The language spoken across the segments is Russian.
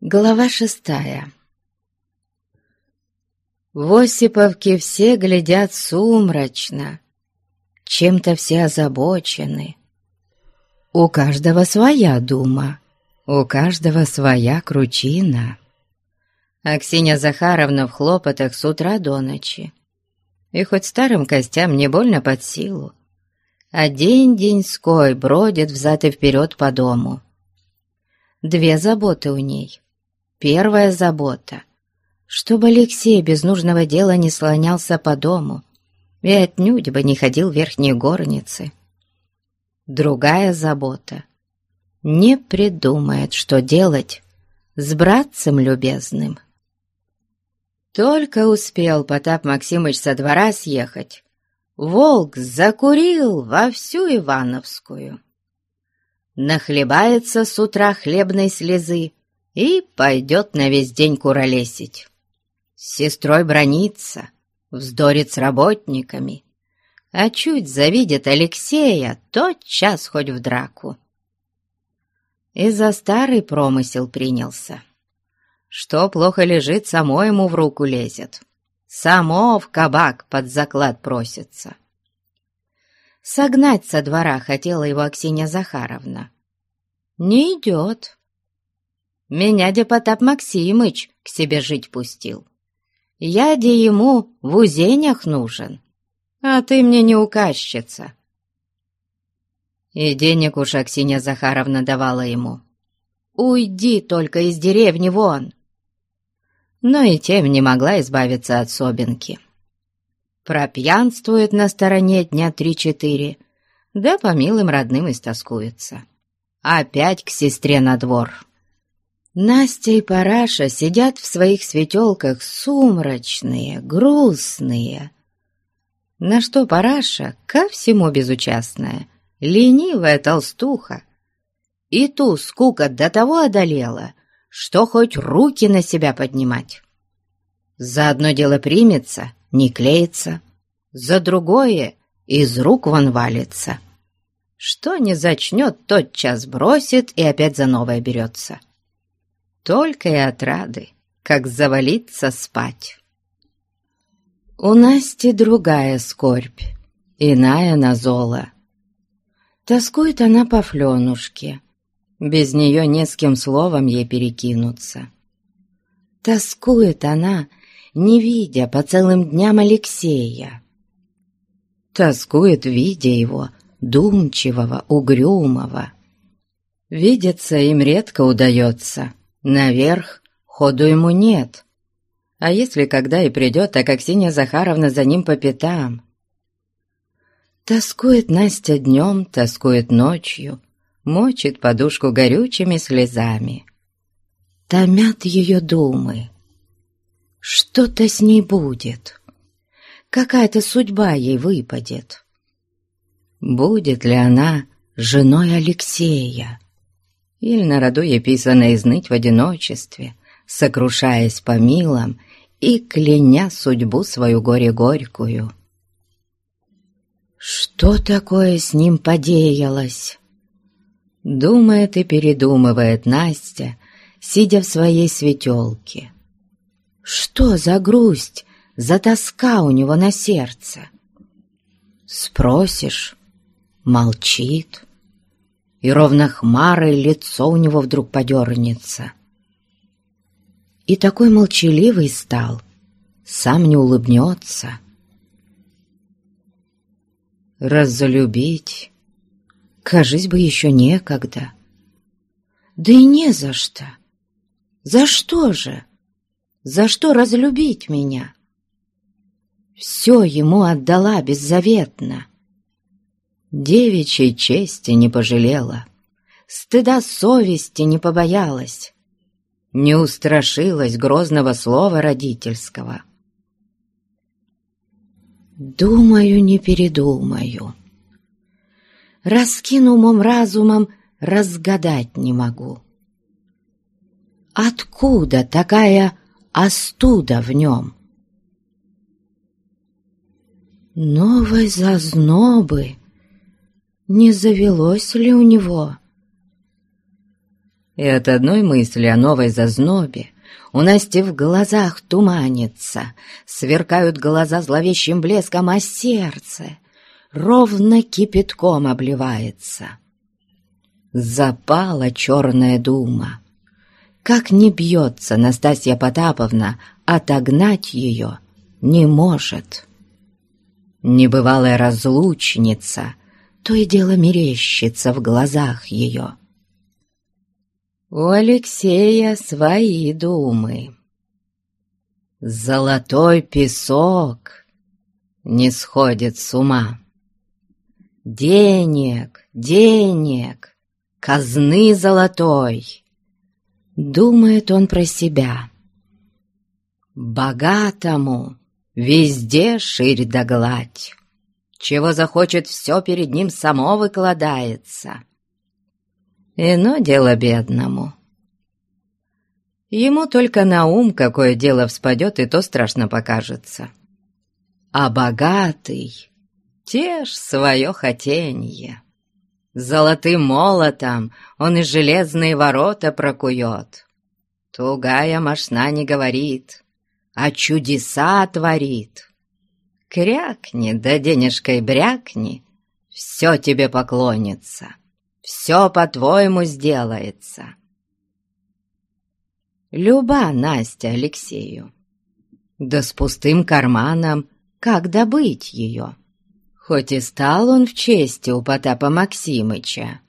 Глава шестая В Осиповке все глядят сумрачно, чем-то все озабочены. У каждого своя дума, у каждого своя кручина. Аксинья Захаровна в хлопотах с утра до ночи. И хоть старым костям не больно под силу, а день-деньской бродит взад и вперед по дому. Две заботы у ней — Первая забота, чтобы Алексей без нужного дела не слонялся по дому и отнюдь бы не ходил в верхние горницы. Другая забота — не придумает, что делать с братцем любезным. Только успел Потап Максимыч со двора съехать, волк закурил во всю Ивановскую. Нахлебается с утра хлебной слезы, и пойдет на весь день куролесить. С сестрой бронится, вздорит с работниками, а чуть завидит Алексея, тот час хоть в драку. И за старый промысел принялся. Что плохо лежит, само ему в руку лезет. Само в кабак под заклад просится. Согнать со двора хотела его Аксинья Захаровна. Не идет. Меня Депутат Максимыч к себе жить пустил. Я де ему в узенях нужен, а ты мне не указчица. И денег уж Аксинья Захаровна давала ему. Уйди только из деревни вон. Но и тем не могла избавиться от Собинки. Пропьянствует на стороне дня три-четыре, да по милым родным истоскуется. Опять к сестре на двор. Настя и Параша сидят в своих светелках сумрачные, грустные. На что Параша ко всему безучастная, ленивая толстуха. И ту скука до того одолела, что хоть руки на себя поднимать. За одно дело примется, не клеится, за другое из рук вон валится. Что не зачнет, тот час бросит и опять за новое берется только и отрады, как завалиться спать. У Насти другая скорбь, иная на золо. Тоскует она по Фленушке, без нее не с кем словом ей перекинуться. Тоскует она, не видя по целым дням Алексея. Тоскует, видя его, думчивого, угрюмого. Видеться им редко удается, Наверх ходу ему нет. А если когда и придет, так Аксинья Захаровна за ним по пятам. Тоскует Настя днем, тоскует ночью, мочит подушку горючими слезами. Томят ее думы. Что-то с ней будет. Какая-то судьба ей выпадет. Будет ли она женой Алексея? Или на роду ей писано изныть в одиночестве, сокрушаясь по милам и кляня судьбу свою горе-горькую. Что такое с ним подеялось? Думает и передумывает Настя, сидя в своей светелке. Что за грусть, за тоска у него на сердце? Спросишь, молчит и ровно хмарой лицо у него вдруг подернется. И такой молчаливый стал, сам не улыбнется. Разлюбить, кажись бы, еще некогда. Да и не за что. За что же? За что разлюбить меня? Все ему отдала беззаветно. Девичьей чести не пожалела, стыда совести не побоялась, не устрашилась грозного слова родительского. Думаю, не передумаю. Раскину умом разумом, разгадать не могу. Откуда такая остуда в нем? Новой зазнобы не завелось ли у него? И от одной мысли о новой зазнобе у Насти в глазах туманится, сверкают глаза зловещим блеском, а сердце ровно кипятком обливается. Запала черная дума. Как не бьется Настасья Потаповна, отогнать ее не может. Небывалая разлучница, то и дело мерещится в глазах ее. У Алексея свои думы. Золотой песок не сходит с ума. Денег, денег, казны золотой. Думает он про себя. Богатому везде ширь да гладь. Чего захочет, все перед ним само выкладается. Ино дело бедному. Ему только на ум какое дело вспадет, и то страшно покажется. А богатый тешь свое хотенье. Золотым молотом он и железные ворота прокует. Тугая мошна не говорит, а чудеса творит. Крякни, да денежкой брякни, все тебе поклонится все по-твоему сделается. Люба Настя Алексею. Да с пустым карманом как добыть ее? Хоть и стал он в чести у Потапа Максимыча,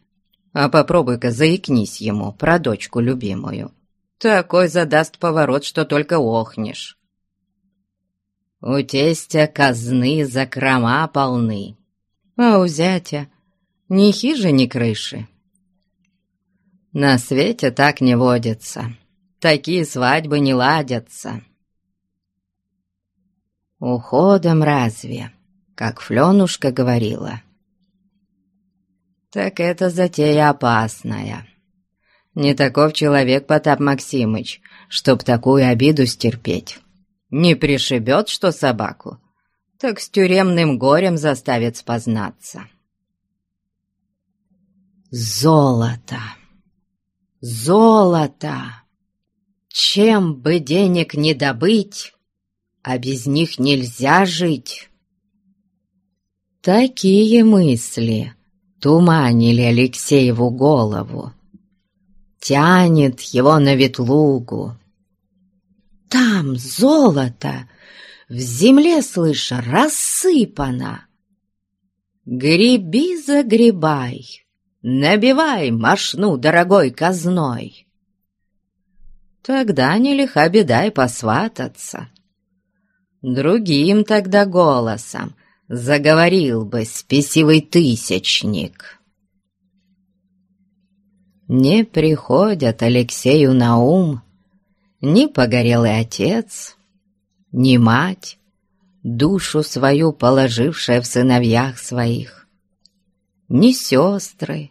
а попробуй-ка заикнись ему про дочку любимую. Такой задаст поворот, что только охнешь. У тестя казны закрома полны, а у зятя ни хижи, ни крыши. На свете так не водится, такие свадьбы не ладятся. Уходом разве, как Фленушка говорила. Так это затея опасная. Не таков человек Потап Максимыч, чтоб такую обиду стерпеть. Не пришибет, что собаку, так с тюремным горем заставит спознаться. Золото! Золото! Чем бы денег не добыть, а без них нельзя жить. Такие мысли туманили Алексееву голову. Тянет его на ветлугу. Там золото, в земле, слыша, рассыпано. Греби, загребай, Набивай мошну дорогой казной. Тогда не лиха беда и посвататься. Другим тогда голосом заговорил бы спесивый тысячник. Не приходят Алексею на ум ни погорелый отец, ни мать, душу свою положившая в сыновьях своих ни сестры,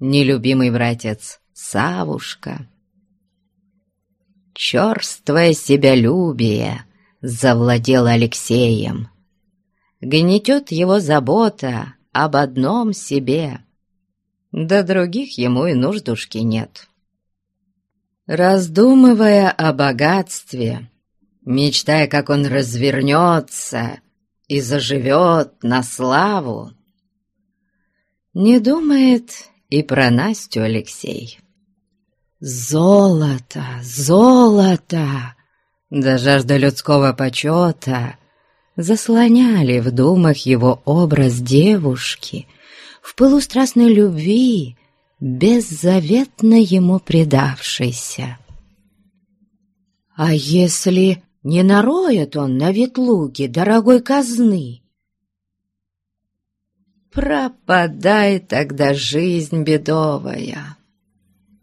ни любимый братец Савушка. Черствое себялюбие завладело Алексеем. Гнетет его забота об одном себе, да других ему и нуждушки нет. Раздумывая о богатстве, мечтая, как он развернется и заживет на славу, не думает и про Настю Алексей. Золото, золото, да жажда людского почета заслоняли в думах его образ девушки в пылу страстной любви, беззаветно ему предавшейся. А если не нароет он на ветлуге дорогой казны, Пропадай тогда жизнь бедовая,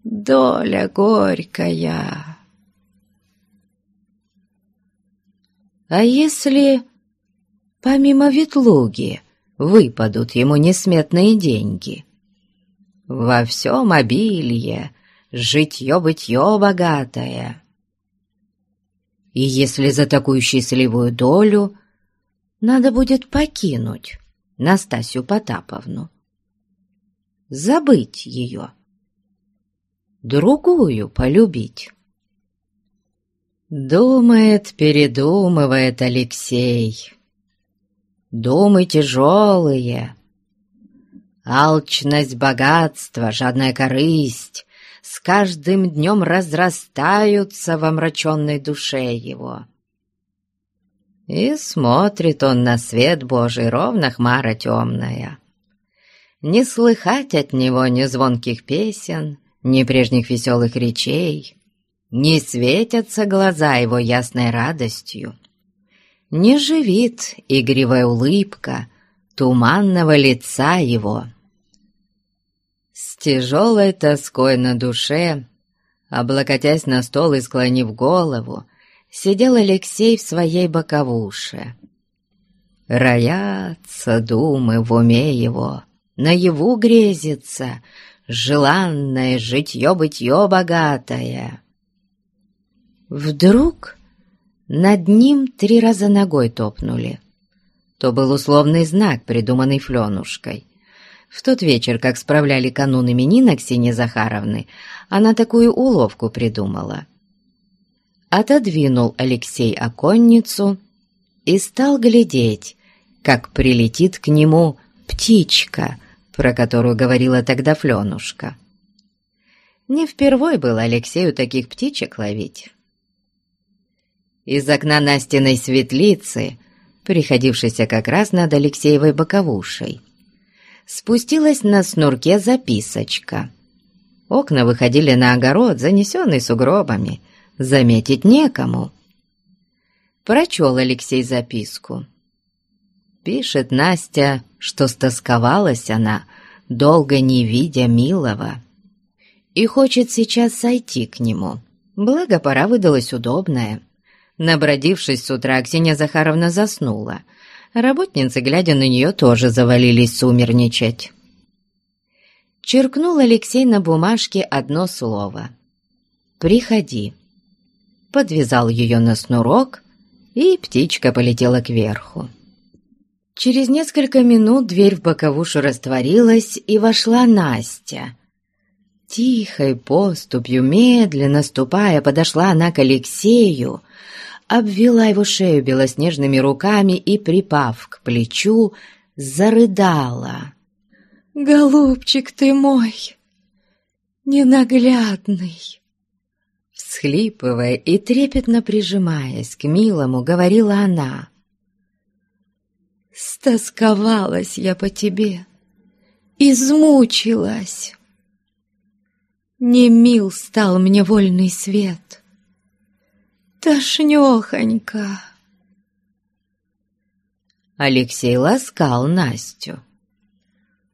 доля горькая. А если помимо ветлуги выпадут ему несметные деньги? Во всем обилье, житье-бытье богатое. И если за такую счастливую долю надо будет покинуть Настасью Потаповну. Забыть ее. другую полюбить. Думает, передумывает Алексей. Думы тяжелые. Алчность, богатство, жадная корысть с каждым днем разрастаются в омраченной душе его. И смотрит он на свет Божий, ровно хмара темная. Не слыхать от него ни звонких песен, ни прежних веселых речей, не светятся глаза его ясной радостью, не живит игривая улыбка туманного лица его. С тяжелой тоской на душе, облокотясь на стол и склонив голову, сидел Алексей в своей боковуше. Роятся думы в уме его, наяву грезится желанное житье-бытье богатое. Вдруг над ним три раза ногой топнули. То был условный знак, придуманный Фленушкой. В тот вечер, как справляли канун именина Ксении Захаровны, она такую уловку придумала. Отодвинул Алексей оконницу и стал глядеть, как прилетит к нему птичка, про которую говорила тогда Фленушка. Не впервой было Алексею таких птичек ловить. Из окна Настиной светлицы, приходившейся как раз над Алексеевой боковушей, спустилась на снурке записочка. Окна выходили на огород, занесенный сугробами, заметить некому. Прочел Алексей записку. Пишет Настя, что стосковалась она, долго не видя милого, и хочет сейчас сойти к нему. Благо, пора выдалась удобная. Набродившись с утра, Ксения Захаровна заснула. Работницы, глядя на нее, тоже завалились сумерничать. Черкнул Алексей на бумажке одно слово. «Приходи». Подвязал ее на снурок, и птичка полетела кверху. Через несколько минут дверь в боковушу растворилась, и вошла Настя. Тихой поступью, медленно ступая, подошла она к Алексею, обвела его шею белоснежными руками и, припав к плечу, зарыдала. «Голубчик ты мой, ненаглядный!» Всхлипывая и трепетно прижимаясь к милому, говорила она. «Стосковалась я по тебе, измучилась. Не мил стал мне вольный свет» тошнёхонько!» Алексей ласкал Настю.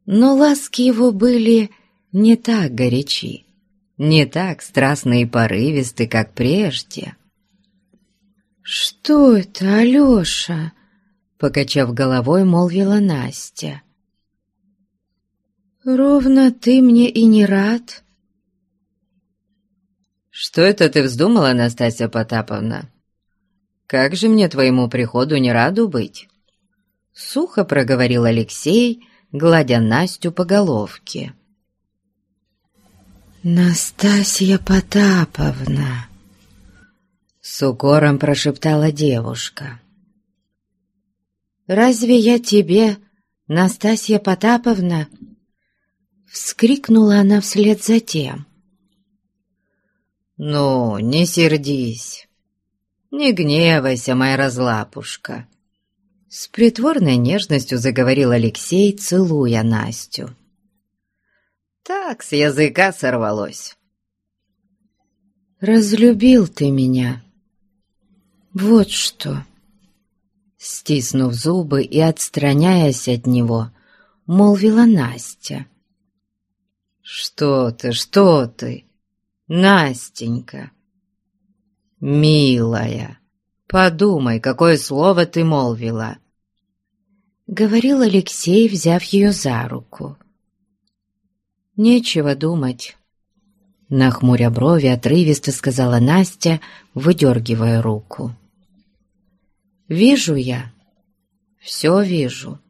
Но ласки его были не так горячи, не так страстны и порывисты, как прежде. «Что это, Алёша?» — покачав головой, молвила Настя. «Ровно ты мне и не рад». «Что это ты вздумала, Анастасия Потаповна? Как же мне твоему приходу не раду быть?» Сухо проговорил Алексей, гладя Настю по головке. «Настасья Потаповна!» С укором прошептала девушка. «Разве я тебе, Настасья Потаповна?» Вскрикнула она вслед за тем. «Ну, не сердись, не гневайся, моя разлапушка!» С притворной нежностью заговорил Алексей, целуя Настю. «Так с языка сорвалось!» «Разлюбил ты меня, вот что!» Стиснув зубы и отстраняясь от него, молвила Настя. «Что ты, что ты?» Настенька, милая, подумай, какое слово ты молвила. Говорил Алексей, взяв ее за руку. Нечего думать. Нахмуря брови, отрывисто сказала Настя, выдергивая руку. «Вижу я, все вижу.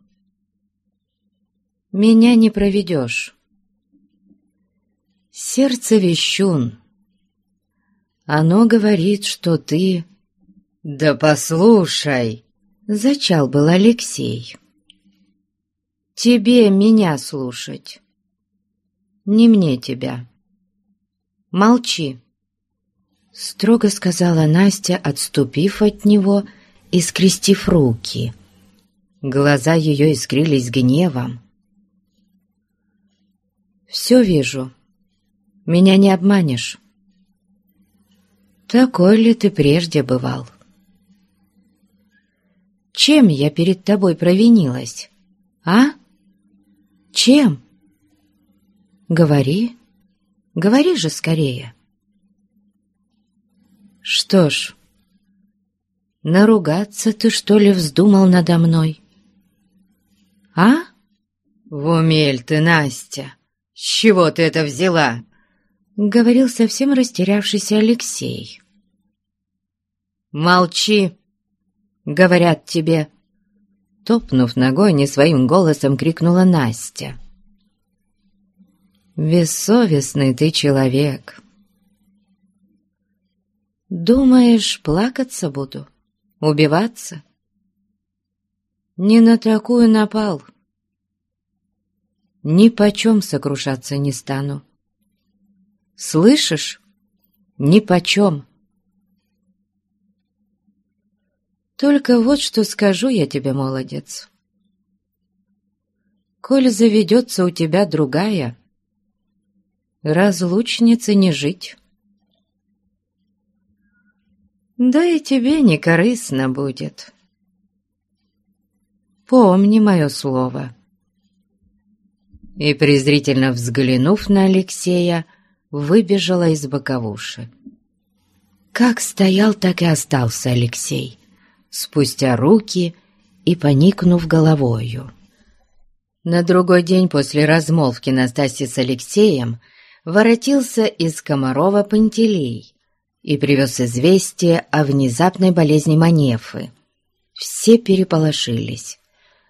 Меня не проведешь. Сердце вещун. Оно говорит, что ты... Да послушай, зачал был Алексей. Тебе меня слушать, не мне тебя. Молчи, строго сказала Настя, отступив от него и скрестив руки. Глаза ее искрились гневом. «Все вижу. Меня не обманешь. Такой ли ты прежде бывал? Чем я перед тобой провинилась, а? Чем? Говори, говори же скорее. Что ж, наругаться ты, что ли, вздумал надо мной?» «А? В умель ты, Настя! С чего ты это взяла?» Говорил совсем растерявшийся Алексей. «Молчи!» — говорят тебе. Топнув ногой, не своим голосом крикнула Настя. «Бессовестный ты человек!» «Думаешь, плакаться буду? Убиваться?» Не на такую напал. Ни почем сокрушаться не стану. Слышишь? Ни почем. Только вот что скажу я тебе, молодец. Коль заведется у тебя другая, разлучнице не жить. Да и тебе не корыстно будет. Помни мое слово». И, презрительно взглянув на Алексея, выбежала из боковуши. Как стоял, так и остался Алексей, спустя руки и поникнув головою. На другой день после размолвки Настасьи с Алексеем воротился из Комарова Пантелей и привез известие о внезапной болезни Манефы. Все переполошились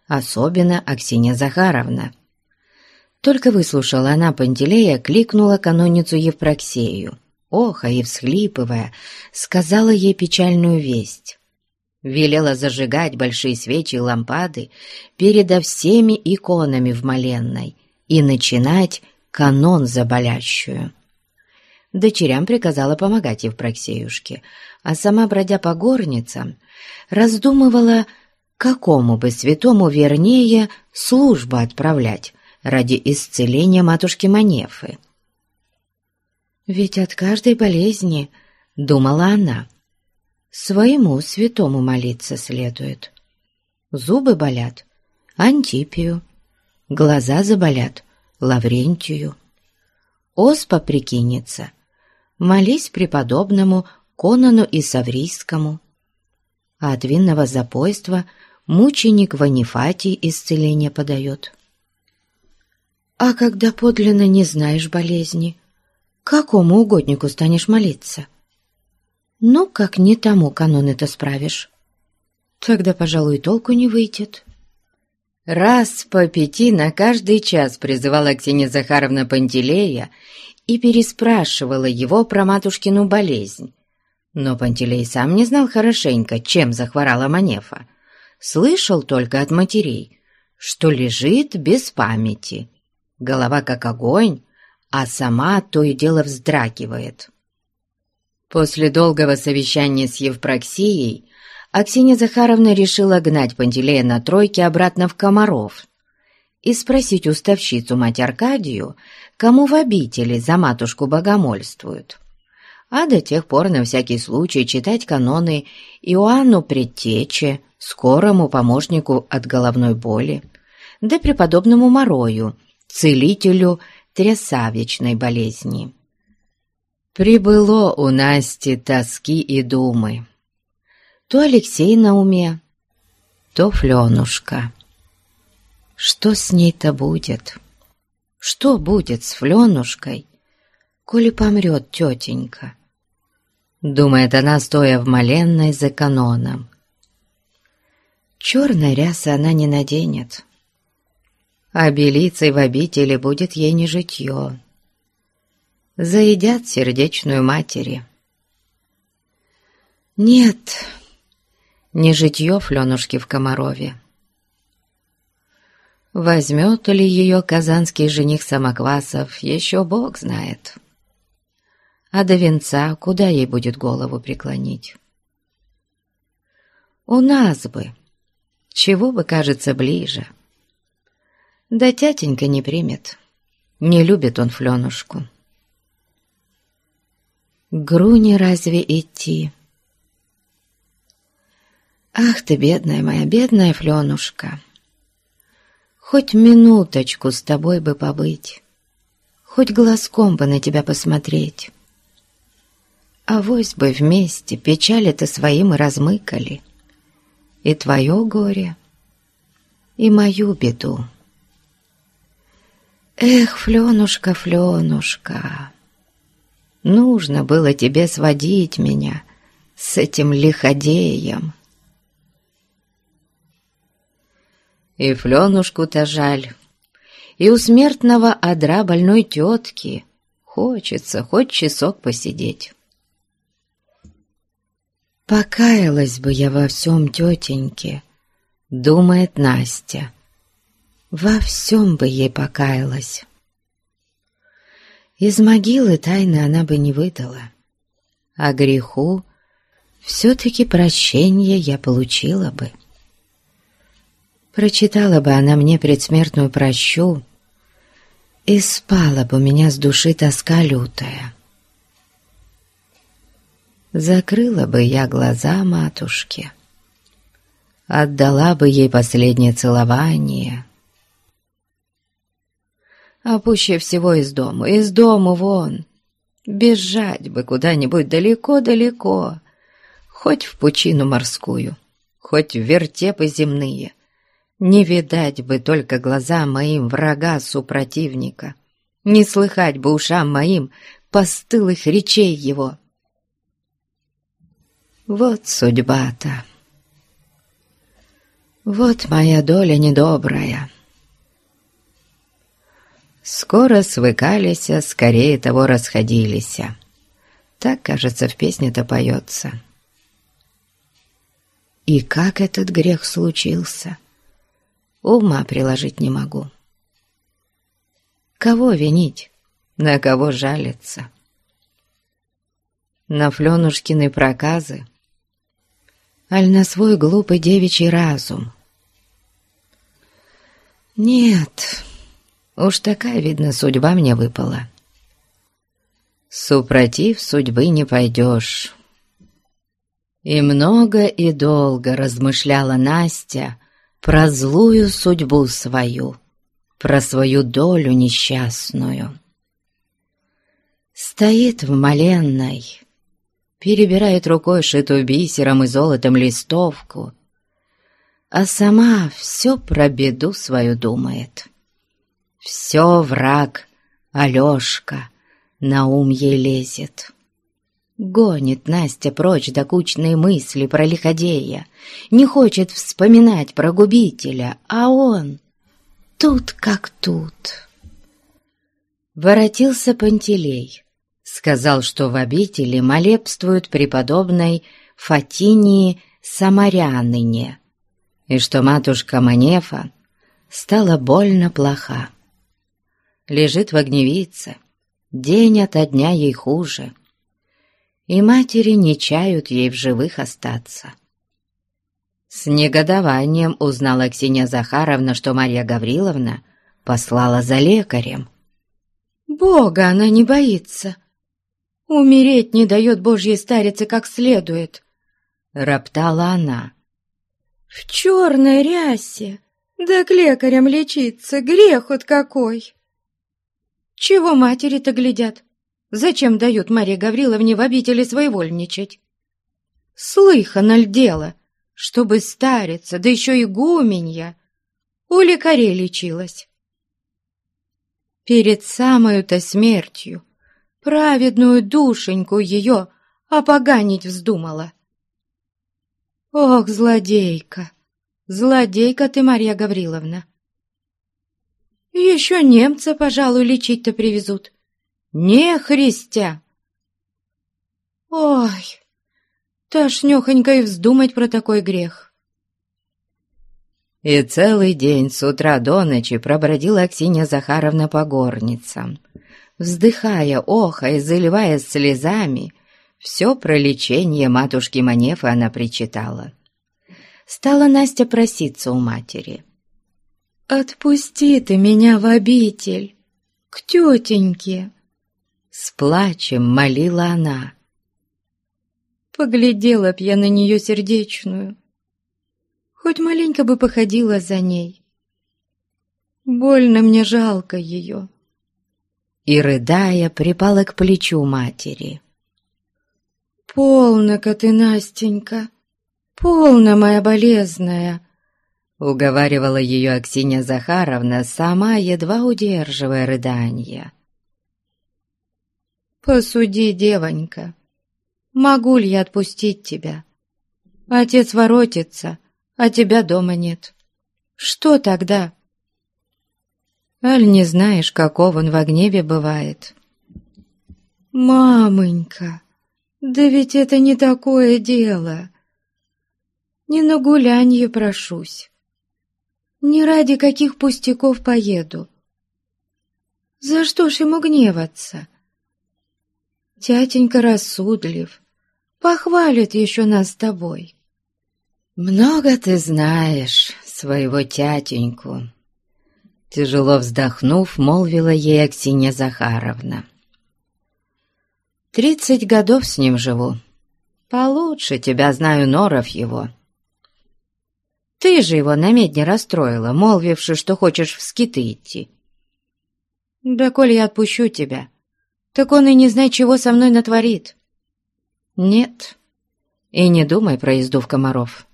особенно Аксинья Захаровна. Только выслушала она Пантелея, кликнула каноницу Евпроксею. Оха и всхлипывая, сказала ей печальную весть. Велела зажигать большие свечи и лампады передо всеми иконами в моленной и начинать канон за болящую. Дочерям приказала помогать Евпроксеюшке, а сама, бродя по горницам, раздумывала, какому бы святому вернее службу отправлять ради исцеления матушки Манефы. Ведь от каждой болезни, думала она, своему святому молиться следует. Зубы болят — Антипию, глаза заболят — Лаврентию. Оспа прикинется — молись преподобному Конану и Саврийскому, а от винного запойства — мученик Ванифатий исцеление подает. А когда подлинно не знаешь болезни, какому угоднику станешь молиться? Ну, как не тому канон это справишь. Тогда, пожалуй, толку не выйдет. Раз по пяти на каждый час призывала Ксения Захаровна Пантелея и переспрашивала его про матушкину болезнь. Но Пантелей сам не знал хорошенько, чем захворала Манефа слышал только от матерей, что лежит без памяти. Голова как огонь, а сама то и дело вздрагивает. После долгого совещания с Евпроксией Аксинья Захаровна решила гнать Пантелея на тройке обратно в Комаров и спросить уставщицу мать Аркадию, кому в обители за матушку богомольствуют а до тех пор на всякий случай читать каноны Иоанну Предтече, скорому помощнику от головной боли, да преподобному Морою, целителю трясавичной болезни. Прибыло у Насти тоски и думы. То Алексей на уме, то Фленушка. Что с ней-то будет? Что будет с Фленушкой, коли помрет тетенька? Думает она, стоя в моленной за каноном. Черной рясы она не наденет, а белицей в обители будет ей не житье. заедят сердечную матери. Нет, не житье Фленушки в Комарове. Возьмет ли ее казанский жених Самоквасов, еще Бог знает. А до венца куда ей будет голову преклонить? У нас бы, чего бы кажется ближе. Да тятенька не примет, не любит он Фленушку. Груни разве идти? Ах ты, бедная моя, бедная Фленушка! Хоть минуточку с тобой бы побыть, Хоть глазком бы на тебя посмотреть. А вось бы вместе печали-то своим размыкали. И твое горе, и мою беду. Эх, Фленушка, Фленушка, Нужно было тебе сводить меня с этим лиходеем. И Фленушку-то жаль, и у смертного одра больной тетки хочется хоть часок посидеть. «Покаялась бы я во всем, тетеньке», — думает Настя. «Во всем бы ей покаялась». Из могилы тайны она бы не выдала, а греху все-таки прощение я получила бы. Прочитала бы она мне предсмертную прощу, и спала бы у меня с души тоска лютая. Закрыла бы я глаза матушке, отдала бы ей последнее целование, а пуще всего из дому, из дому вон, бежать бы куда-нибудь далеко-далеко, хоть в пучину морскую, хоть в вертепы земные, не видать бы только глазам моим врага супротивника, не слыхать бы ушам моим постылых речей его. Вот судьба-то. Вот моя доля недобрая. Скоро свыкались, скорее того расходились. Так, кажется, в песне-то поется. И как этот грех случился? ума приложить не могу. Кого винить, на кого жалиться? На Фленушкины проказы, аль на свой глупый девичий разум? Нет, уж такая, видно, судьба мне выпала. Супротив судьбы не пойдешь. И много и долго размышляла Настя про злую судьбу свою, про свою долю несчастную. Стоит в моленной, перебирает рукой шитую бисером и золотом листовку, а сама все про беду свою думает. Все враг Алешка на ум ей лезет. Гонит Настя прочь докучные мысли про лиходея, не хочет вспоминать про губителя, а он тут как тут. Воротился Пантелей, сказал, что в обители молебствуют преподобной Фатинии Самаряныне, и что матушка Манефа стала больно плоха. Лежит в огневице, день ото дня ей хуже — и матери не чают ей в живых остаться. С негодованием узнала Ксения Захаровна, что Марья Гавриловна послала за лекарем. «Бога она не боится. Умереть не дает Божьей старице как следует», — роптала она. «В черной рясе, да к лекарям лечиться, грех от какой!» «Чего матери-то глядят? Зачем дают Марье Гавриловне в обители своевольничать? Слыхано ль дело, чтобы стариться, да еще и гуменья, у лекарей лечилась? Перед самою-то смертью праведную душеньку ее опоганить вздумала. Ох, злодейка, злодейка ты, Марья Гавриловна! Еще немца, пожалуй, лечить-то привезут. не христя. Ой, тошнёхонько и вздумать про такой грех. И целый день с утра до ночи пробродила Аксинья Захаровна по горницам, вздыхая, охая, заливаясь слезами, все про лечение матушки Манефы она причитала. Стала Настя проситься у матери. «Отпусти ты меня в обитель, к тетеньке!» С плачем молила она. Поглядела б я на нее сердечную, хоть маленько бы походила за ней. Больно мне жалко ее. И, рыдая, припала к плечу матери. «Полно-ка ты, Настенька, полно, моя болезная!» Уговаривала ее Аксинья Захаровна, сама едва удерживая рыдания. «Посуди, девонька, могу ли я отпустить тебя? Отец воротится, а тебя дома нет. Что тогда?» «Аль не знаешь, каков он в гневе бывает?» «Мамонька, да ведь это не такое дело. Не на гулянье прошусь, не ради каких пустяков поеду. За что ж ему гневаться?» Тятенька рассудлив, похвалит еще нас с тобой. Много ты знаешь своего тятеньку. Тяжело вздохнув, молвила ей Аксинья Захаровна. Тридцать годов с ним живу. Получше тебя знаю, Норов его. Ты же его на медне расстроила, молвивши, что хочешь в скиты идти. Да коль я отпущу тебя, так он и не знает, чего со мной натворит. Нет, и не думай про езду в комаров.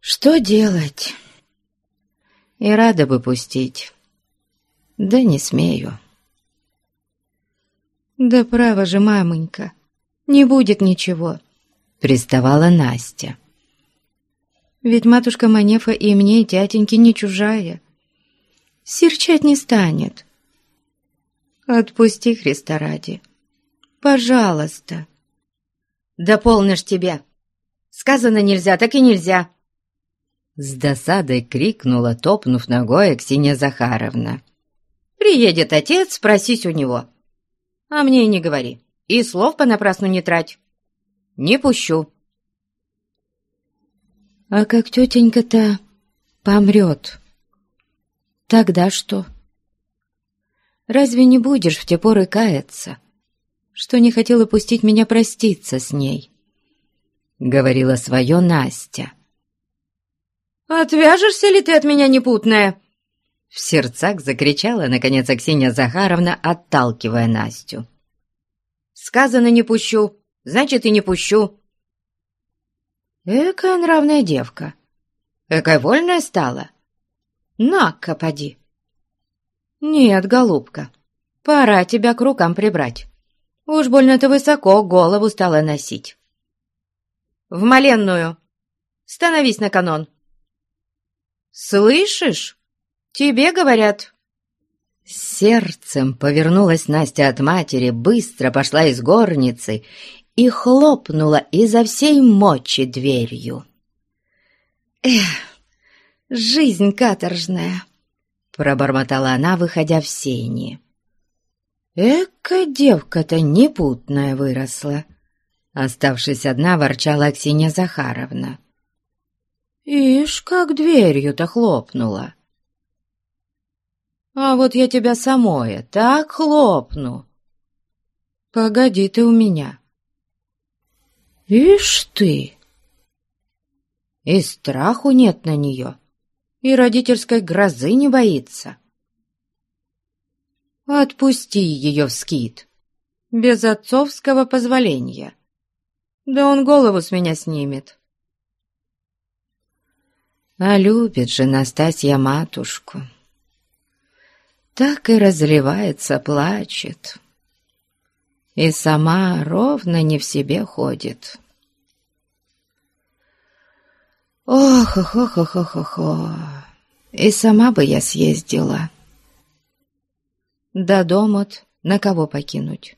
Что делать? И рада бы пустить, да не смею. Да право же, мамонька, не будет ничего, приставала Настя. Ведь матушка Манефа и мне, и тятеньке не чужая. Серчать не станет. Отпусти, Христа ради. Пожалуйста. Да полнишь тебе. Сказано нельзя, так и нельзя. С досадой крикнула, топнув ногой Аксинья Захаровна. «Приедет отец, спросись у него. А мне и не говори. И слов понапрасну не трать. Не пущу». «А как тетенька-то помрет, тогда что?» Разве не будешь в те поры каяться, что не хотела пустить меня проститься с ней?» Говорила свое Настя. «Отвяжешься ли ты от меня, непутная?» В сердцах закричала, наконец, Аксинья Захаровна, отталкивая Настю. «Сказано, не пущу, значит, и не пущу». «Экая нравная девка, экая вольная стала. На-ка, поди!» «Нет, голубка, пора тебя к рукам прибрать. Уж больно ты высоко голову стала носить». «В моленную! Становись на канон!» «Слышишь? Тебе говорят!» Сердцем повернулась Настя от матери, быстро пошла из горницы и хлопнула изо всей мочи дверью. «Эх, жизнь каторжная!» Пробормотала она, выходя в сени. «Эка девка-то непутная выросла!» Оставшись одна, ворчала Аксинья Захаровна. «Ишь, как дверью-то хлопнула!» «А вот я тебя самое так хлопну!» «Погоди ты у меня!» «Ишь ты!» «И страху нет на нее!» и родительской грозы не боится. Отпусти ее в скит, без отцовского позволения. Да он голову с меня снимет. А любит же Настасья матушку. Так и разливается, плачет. И сама ровно не в себе ходит. Ох, ох, ох, ох, ох, ох. И сама бы я съездила. Да домот на кого покинуть?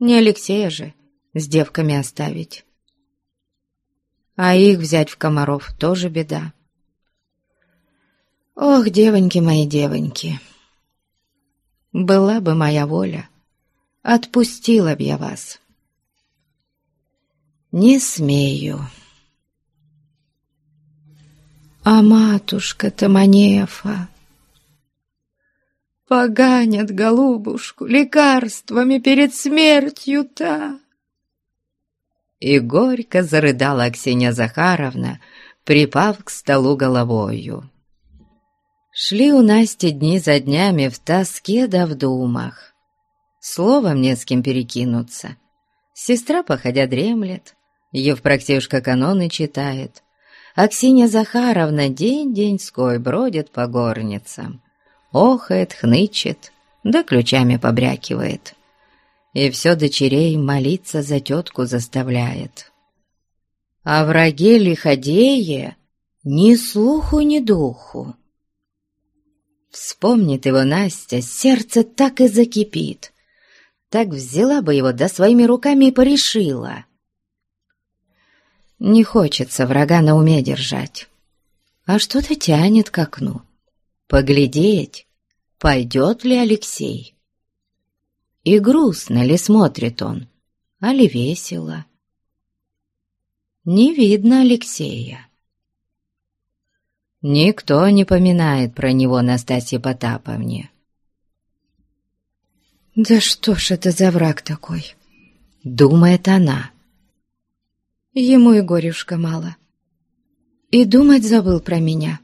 Не Алексея же с девками оставить. А их взять в комаров тоже беда. Ох, девоньки мои, девоньки, была бы моя воля, отпустила б я вас. Не смею. А матушка-то Манефа поганят голубушку лекарствами перед смертью-то. И горько зарыдала Ксения Захаровна, припав к столу головою. Шли у Насти дни за днями в тоске да в думах. Словом не с кем перекинуться. Сестра, походя, дремлет, Евпроксюшка каноны читает, а Ксения Захаровна день-деньской бродит по горницам, охает, хнычет, да ключами побрякивает и все дочерей молиться за тетку заставляет. А враге лиходея ни слуху, ни духу. Вспомнит его Настя, сердце так и закипит. Так взяла бы его, да своими руками и порешила. Не хочется врага на уме держать, а что-то тянет к окну. Поглядеть, пойдет ли Алексей. И грустно ли смотрит он, а ли весело? Не видно Алексея. Никто не поминает про него Настасье Потаповне. «Да что ж это за враг такой?» — думает она. Ему и горюшка мало. И думать забыл про меня.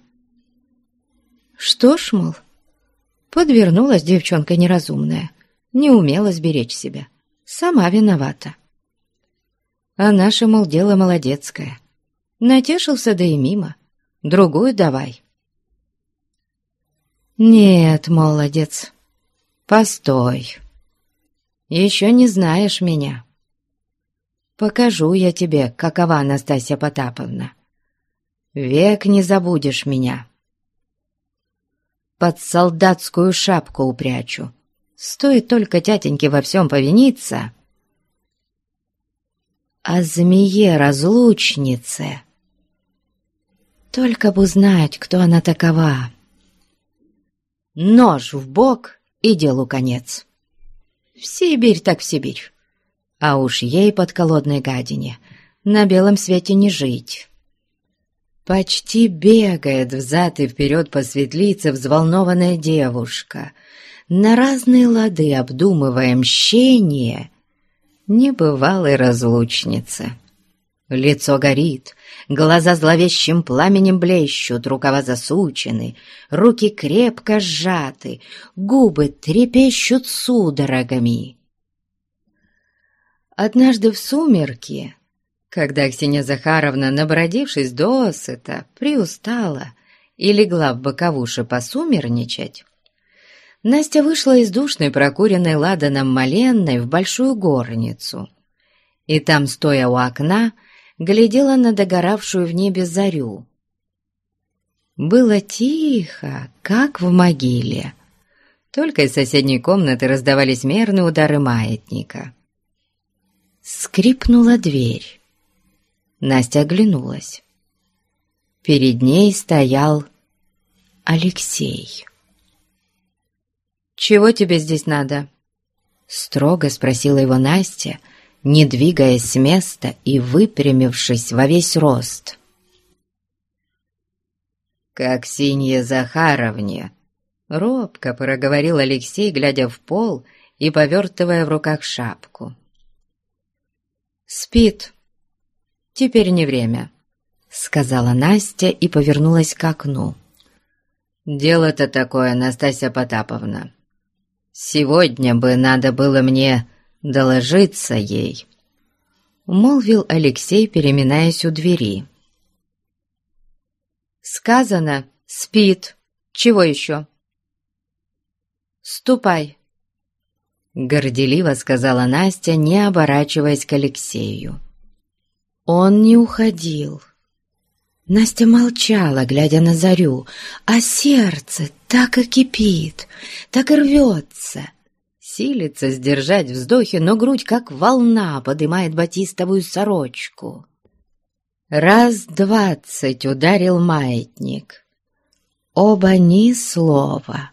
Что ж, мол, подвернулась девчонка неразумная не умела сберечь себя. Сама виновата. А наше, мол, дело молодецкое. Натешился, да и мимо. Другую давай. Нет, молодец, постой. Еще не знаешь меня. Покажу я тебе, какова Анастасия Потаповна. Век не забудешь меня. Под солдатскую шапку упрячу Стоит только тятеньке во всем повиниться. А змее-разлучнице только бы узнать, кто она такова. Нож в бок и делу конец. В Сибирь так в Сибирь. А уж ей под колодной гадине на белом свете не жить. Почти бегает взад и вперед по светлице взволнованная девушка — на разные лады обдумывая мщение небывалой разлучницы. Лицо горит, глаза зловещим пламенем блещут, рукава засучены, руки крепко сжаты, губы трепещут судорогами. Однажды в сумерки, когда Ксения Захаровна, набродившись досыта, приустала и легла в боковуши посумерничать, Настя вышла из душной, прокуренной ладаном Маленной в большую горницу. И там, стоя у окна, глядела на догоравшую в небе зарю. Было тихо, как в могиле. Только из соседней комнаты раздавались мерные удары маятника. Скрипнула дверь. Настя оглянулась. Перед ней стоял Алексей. «Чего тебе здесь надо?» Строго спросила его Настя, не двигаясь с места и выпрямившись во весь рост. «Как Синье Захаровне!» Робко проговорил Алексей, глядя в пол и повертывая в руках шапку. «Спит. Теперь не время», — сказала Настя и повернулась к окну. «Дело-то такое, Настасья Потаповна. «Сегодня бы надо было мне доложиться ей», — молвил Алексей, переминаясь у двери. «Сказано, спит. Чего еще?» «Ступай», — горделиво сказала Настя, не оборачиваясь к Алексею. Он не уходил. Настя молчала, глядя на зарю, а сердце так и кипит, так и рвется. Силится сдержать вздохи, но грудь как волна подымает батистовую сорочку. Раз двадцать ударил маятник. Оба ни слова,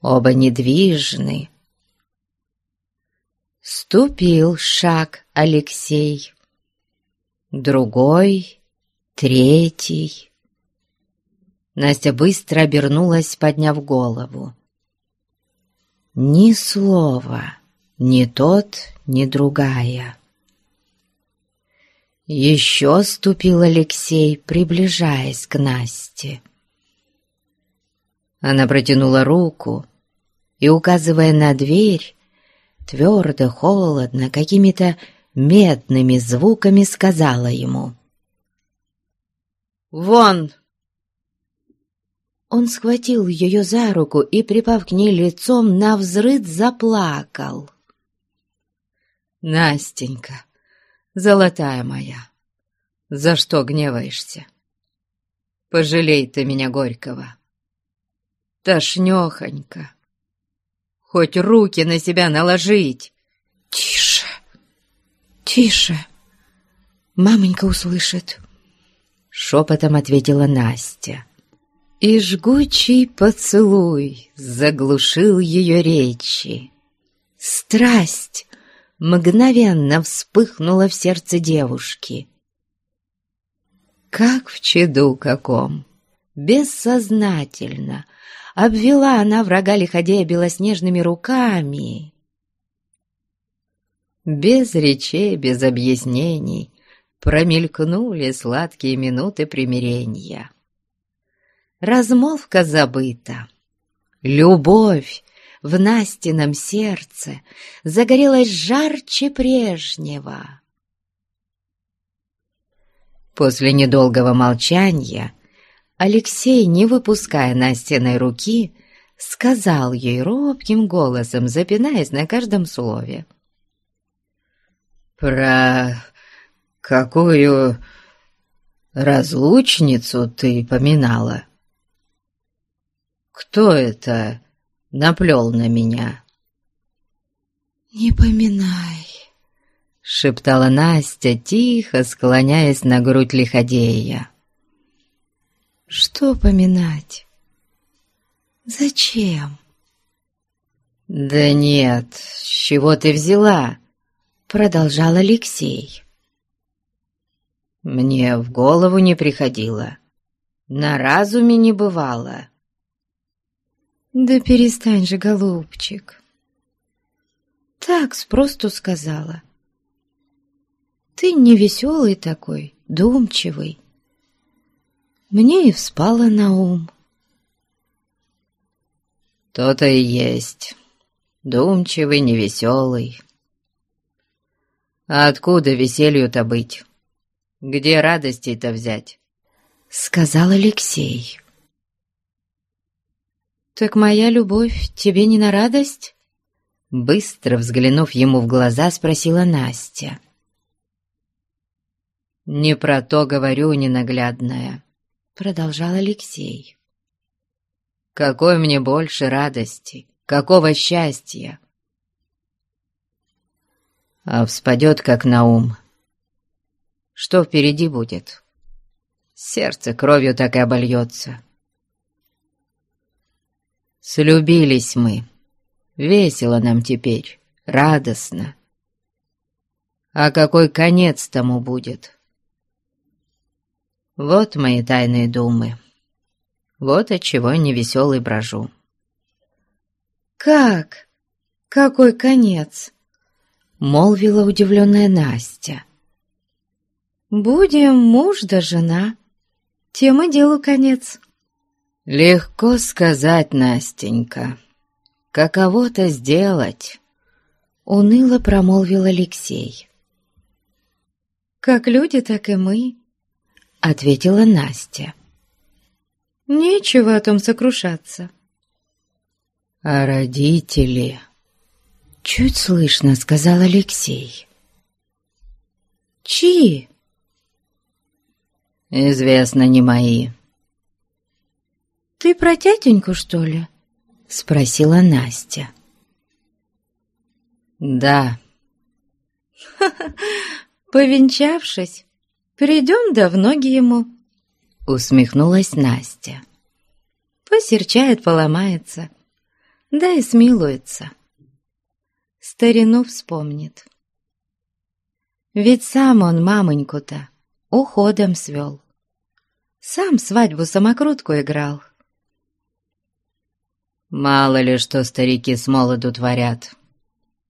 оба недвижны. Ступил шаг Алексей, другой, третий. Настя быстро обернулась, подняв голову. Ни слова, ни тот, ни другая. Еще ступил Алексей, приближаясь к Насте. Она протянула руку и, указывая на дверь, твердо, холодно, какими-то медными звуками сказала ему. «Вон!» Он схватил ее за руку и, припав к ней лицом, навзрыд заплакал. «Настенька, золотая моя, за что гневаешься? Пожалей ты меня горького. Тошнёхонько, хоть руки на себя наложить. Тише, тише, маменька услышит, шепотом ответила Настя. И жгучий поцелуй заглушил ее речи. Страсть мгновенно вспыхнула в сердце девушки. Как в чаду каком, бессознательно обвела она врага лиходея белоснежными руками. Без речей, без объяснений промелькнули сладкие минуты примирения. Размолвка забыта. Любовь в Настином сердце загорелась жарче прежнего. После недолгого молчания Алексей, не выпуская Настиной руки, сказал ей робким голосом, запинаясь на каждом слове. «Про какую разлучницу ты поминала?» «Кто это наплел на меня?» «Не поминай», — шептала Настя, тихо склоняясь на грудь лиходея. «Что поминать? Зачем?» «Да нет, с чего ты взяла?» — продолжал Алексей. «Мне в голову не приходило, на разуме не бывало». «Да перестань же, голубчик!» Так спросту сказала. «Ты не веселый такой, думчивый. Мне и вспало на ум». «То-то и есть, думчивый, невеселый. А откуда веселью-то быть? Где радости-то взять?» — сказал Алексей. «Так моя любовь тебе не на радость?» Быстро взглянув ему в глаза, спросила Настя. «Не про то говорю, ненаглядная», — продолжал Алексей. «Какой мне больше радости, какого счастья!» А вспадет, как на ум. Что впереди будет? Сердце кровью так и обольется. Слюбились мы. Весело нам теперь, радостно. А какой конец тому будет? Вот мои тайные думы. Вот отчего невеселый брожу. «Как? Какой конец?» — молвила удивленная Настя. «Будем муж да жена, тем и делу конец». «Легко сказать, Настенька. Каково-то сделать?» Уныло промолвил Алексей. «Как люди, так и мы», — ответила Настя. «Нечего о том сокрушаться». «А родители?» Чуть слышно сказал Алексей. «Чьи?» «Известно, не мои». «Ты про тятеньку, что ли?» — спросила Настя. «Да». «Повенчавшись, придем да в ноги ему», — усмехнулась Настя. Посерчает, поломается, да и смилуется. Старину вспомнит. Ведь сам он мамоньку-то уходом свел. Сам свадьбу-самокрутку играл. Мало ли что старики с молоду творят,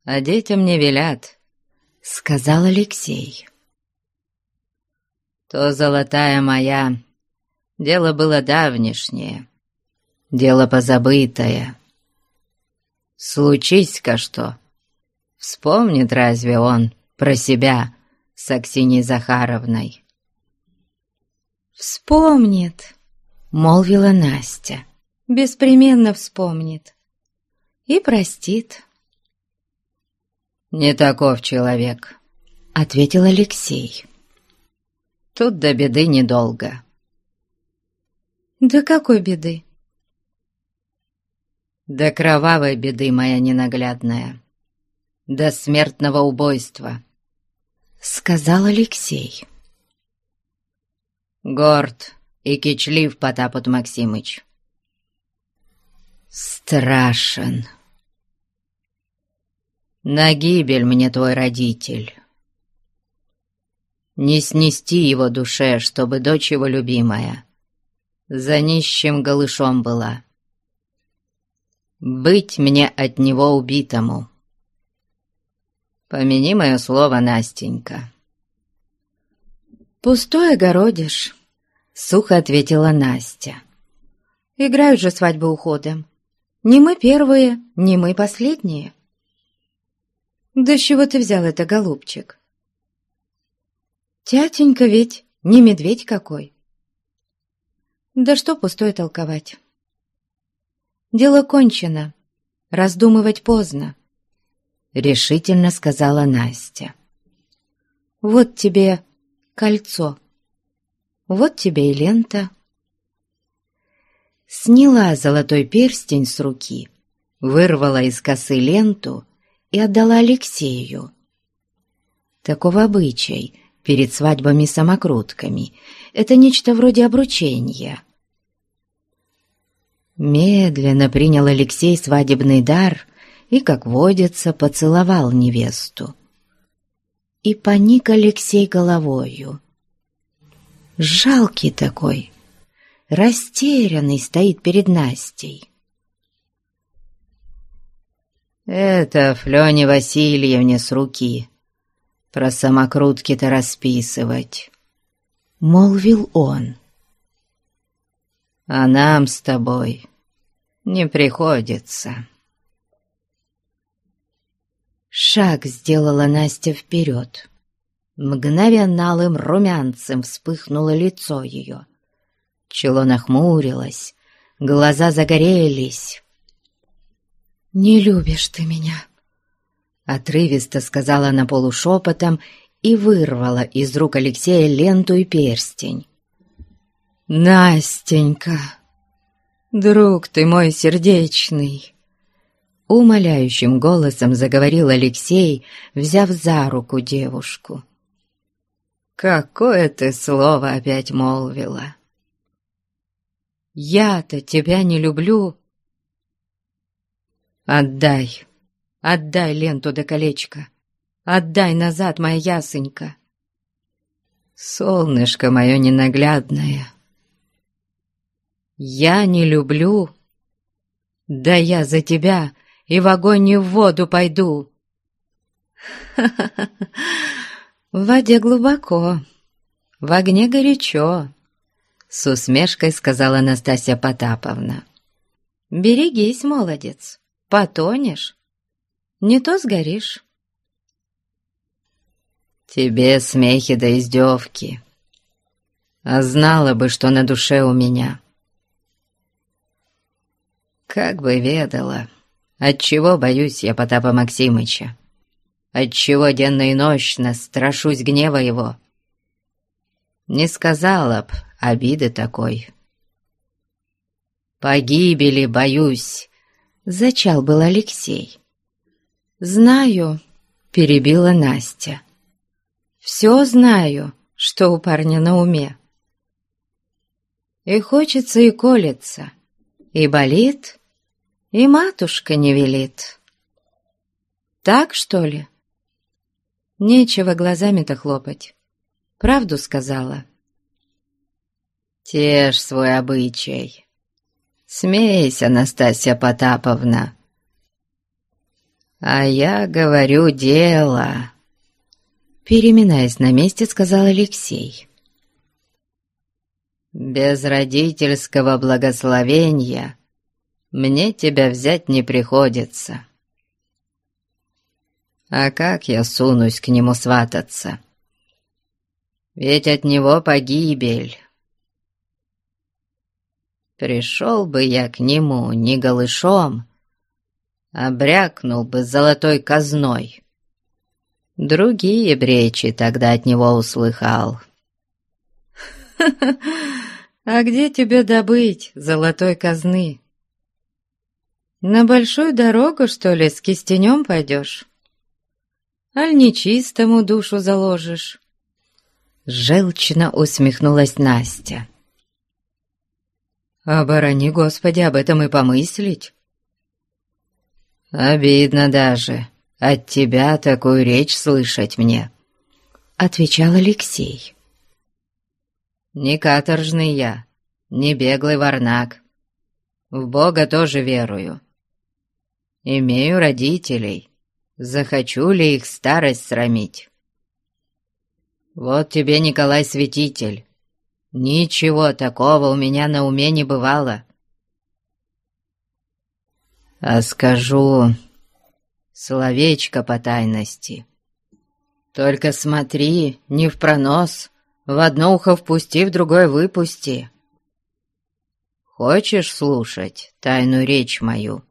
а детям не велят, — сказал Алексей. То золотая моя, дело было давнешнее, дело позабытое. Случись-ка что, вспомнит разве он про себя с Аксиньей Захаровной? «Вспомнит», — молвила Настя беспременно вспомнит и простит. «Не таков человек», — ответил Алексей. «Тут до беды недолго». «До какой беды?» «До кровавой беды, моя ненаглядная, до смертного убойства», — сказал Алексей. «Горд и кичлив Потапот Максимыч, страшен. На гибель мне твой родитель. Не снести его душе, чтобы дочь его любимая за нищим голышом была. Быть мне от него убитому. Помяни мое слово, Настенька. «Пустое городишь», — сухо ответила Настя. «Играют же свадьбы уходом. Не мы первые, не мы последние. Да с чего ты взял это, голубчик? Тятенька ведь не медведь какой. Да что пустое толковать. Дело кончено, раздумывать поздно, решительно сказала Настя. Вот тебе кольцо, вот тебе и лента сняла золотой перстень с руки, вырвала из косы ленту и отдала Алексею. Такого обычай перед свадьбами-самокрутками — это нечто вроде обручения. Медленно принял Алексей свадебный дар и, как водится, поцеловал невесту. И поник Алексей головою. Жалкий такой — растерянный стоит перед Настей. «Это Флёне Васильевне с руки про самокрутки-то расписывать», — молвил он. «А нам с тобой не приходится». Шаг сделала Настя вперед. Мгновенно алым румянцем вспыхнуло лицо ее. Чело нахмурилось, глаза загорелись. «Не любишь ты меня», — отрывисто сказала она полушепотом и вырвала из рук Алексея ленту и перстень. «Настенька, друг ты мой сердечный!» Умоляющим голосом заговорил Алексей, взяв за руку девушку. «Какое ты слово опять молвила!» Я-то тебя не люблю. Отдай, отдай ленту до колечка. Отдай назад, моя ясенька. Солнышко мое ненаглядное. Я не люблю. Да я за тебя и в огонь и в воду пойду. В воде глубоко, в огне горячо. С усмешкой сказала Настасья Потаповна. «Берегись, молодец, потонешь, не то сгоришь». «Тебе смехи да издевки, а знала бы, что на душе у меня». «Как бы ведала, отчего боюсь я Потапа Максимыча, отчего денно и нощно страшусь гнева его». Не сказала б, обиды такой. «Погибели боюсь», — зачал был Алексей. «Знаю», — перебила Настя. «Все знаю, что у парня на уме. И хочется, и колется, и болит, и матушка не велит. Так, что ли? Нечего глазами-то хлопать. Правду сказала. Тешь свой обычай. Смейся, Анастасия Потаповна. А я говорю дело. Переминаясь на месте, сказал Алексей. Без родительского благословения мне тебя взять не приходится. А как я сунусь к нему свататься? Ведь от него погибель. Пришел бы я к нему не голышом, а брякнул бы золотой казной. Другие бречи тогда от него услыхал. «А где тебе добыть золотой казны? На большую дорогу, что ли, с кистенем пойдешь? Аль нечистому душу заложишь?» Желчно усмехнулась Настя. «Оборони, Господи, об этом и помыслить!» «Обидно даже от тебя такую речь слышать мне», — отвечал Алексей. Не каторжный я, не беглый варнак. В Бога тоже верую. Имею родителей. Захочу ли их старость срамить? Вот тебе, Николай Святитель. Ничего такого у меня на уме не бывало. А скажу словечко по тайности. Только смотри, не в пронос, в одно ухо впусти, в другое выпусти. Хочешь слушать тайную речь мою?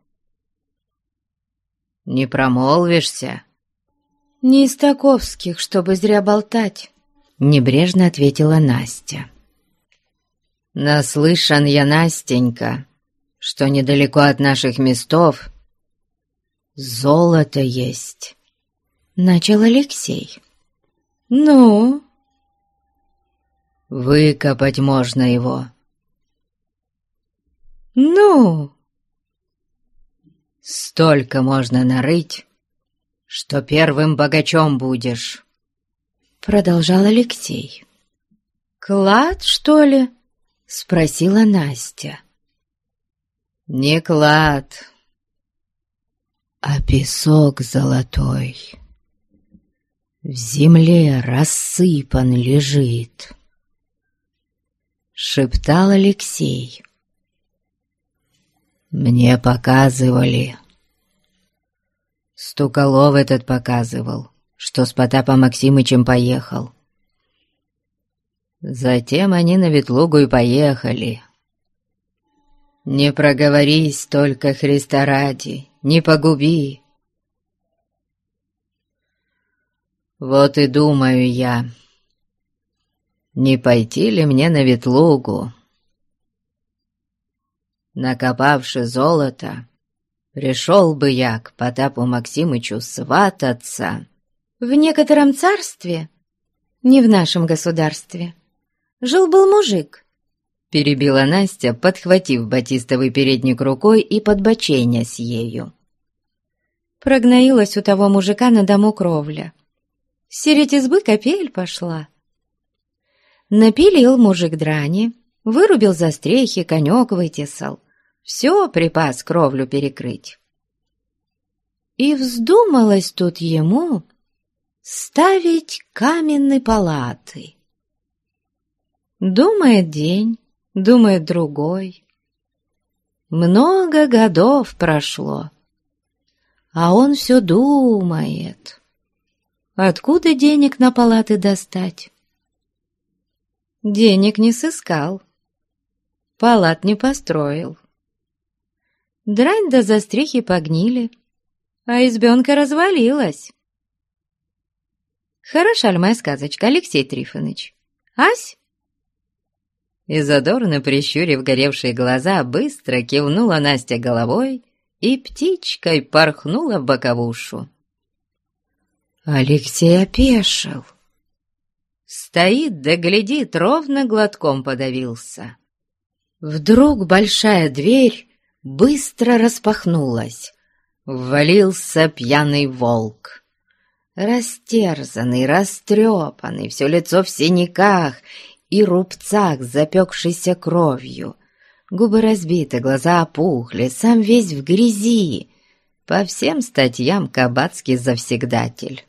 Не промолвишься?» «Не из таковских, чтобы зря болтать», — небрежно ответила Настя. «Наслышан я, Настенька, что недалеко от наших местов золото есть», — начал Алексей. «Ну?» Выкопать можно его. Ну? Столько можно нарыть, что первым богачом будешь. Продолжал Алексей. «Клад, что ли?» — спросила Настя. «Не клад, а песок золотой. В земле рассыпан лежит» шептал Алексей. «Мне показывали». Стуколов этот показывал, что с Потапом Максимычем поехал. Затем они на Ветлугу и поехали. «Не проговорись только Христа ради, не погуби». Вот и думаю я, не пойти ли мне на Ветлугу? Накопавши золото, пришел бы я к Потапу Максимычу свататься. В некотором царстве, не в нашем государстве, жил-был мужик, перебила Настя, подхватив батистовый передник рукой и подбоченя с ею. Прогноилась у того мужика на дому кровля. Сереть избы копель пошла. Напилил мужик драни, вырубил застрехи, конек вытесал. Все припас кровлю перекрыть. И вздумалось тут ему ставить каменные палаты. Думает день, думает другой. Много годов прошло, а он все думает. Откуда денег на палаты достать? Денег не сыскал, палат не построил. Дрань до застрихи погнили, а избенка развалилась. Хороша ли моя сказочка, Алексей Трифонович? Ась? И задорно прищурив горевшие глаза, быстро кивнула Настя головой и птичкой порхнула в боковушу. Алексей опешил. Стоит да глядит, ровно глотком подавился. Вдруг большая дверь быстро распахнулась. Ввалился пьяный волк. Растерзанный, растрепанный, все лицо в синяках и рубцах, запекшейся кровью. Губы разбиты, глаза опухли, сам весь в грязи. По всем статьям кабацкий завсегдатель.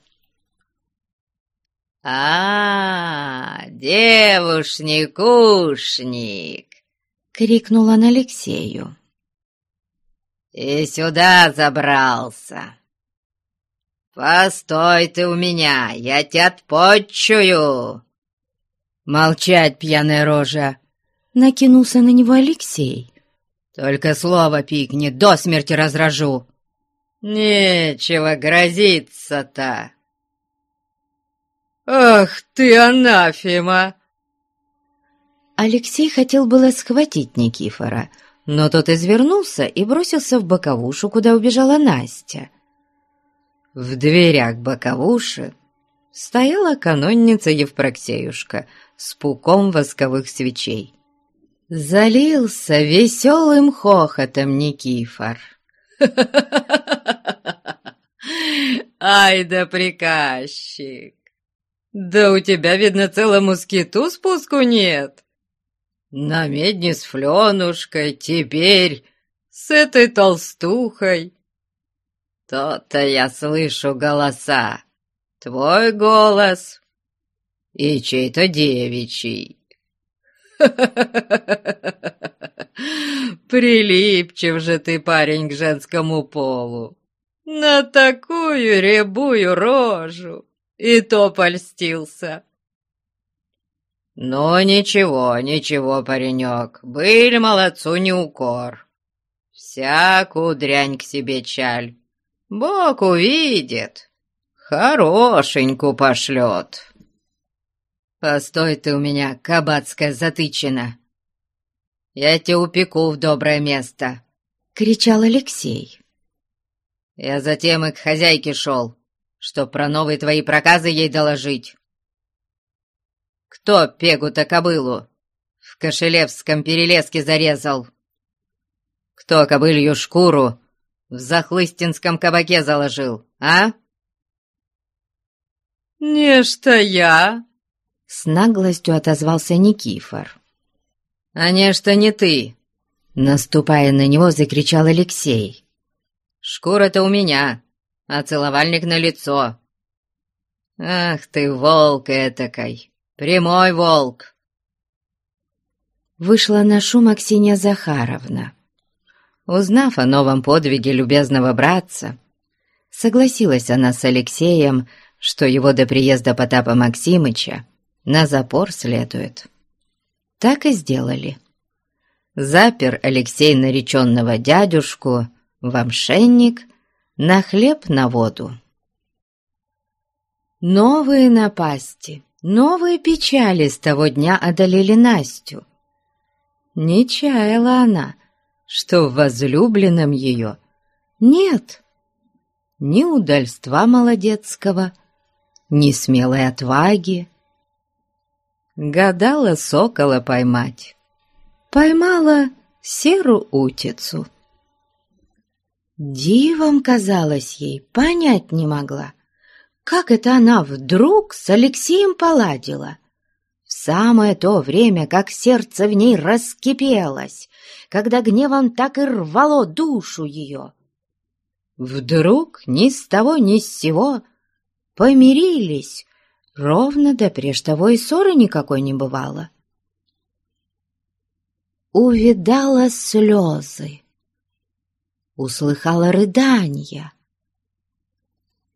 «А, девушник-ушник!» — крикнул он Алексею. «И сюда забрался! Постой ты у меня, я тебя отпочую!» «Молчать, пьяная рожа!» — накинулся на него Алексей. «Только слово пикни, до смерти разражу!» «Нечего грозиться-то!» «Ах ты, анафема!» Алексей хотел было схватить Никифора, но тот извернулся и бросился в боковушу, куда убежала Настя. В дверях боковуши стояла канонница Евпроксеюшка с пуком восковых свечей. Залился веселым хохотом Никифор. «Ай да приказчик! «Да у тебя, видно, целому скиту спуску нет. На медне с Фленушкой, теперь с этой толстухой. То-то я слышу голоса. Твой голос и чей-то девичий. Прилипчив же ты, парень, к женскому полу. На такую рябую рожу и то польстился. «Ну, ничего, ничего, паренек, были молодцу не укор. Всякую дрянь к себе чаль. Бог увидит, хорошеньку пошлет». «Постой ты у меня, кабацкая затычина! Я тебя упеку в доброе место!» — кричал Алексей. «Я затем и к хозяйке шел, что про новые твои проказы ей доложить. Кто пегу-то кобылу в Кошелевском перелеске зарезал? Кто кобылью шкуру в Захлыстинском кабаке заложил, а? «Нечто я!» — с наглостью отозвался Никифор. «А нечто не ты!» — наступая на него, закричал Алексей. «Шкура-то у меня, а целовальник на лицо. Ах ты, волк этакой, прямой волк!» Вышла на шум Аксинья Захаровна. Узнав о новом подвиге любезного братца, согласилась она с Алексеем, что его до приезда Потапа Максимыча на запор следует. Так и сделали. Запер Алексей нареченного дядюшку в амшенник на хлеб на воду. Новые напасти, новые печали с того дня одолели Настю. Не чаяла она, что в возлюбленном ее нет ни удальства молодецкого, ни смелой отваги. Гадала сокола поймать, поймала серу утицу. Дивом казалось ей, понять не могла, как это она вдруг с Алексеем поладила. В самое то время, как сердце в ней раскипелось, когда гневом так и рвало душу ее. Вдруг ни с того ни с сего помирились, ровно до прежде ссоры никакой не бывало. Увидала слезы услыхала рыдания.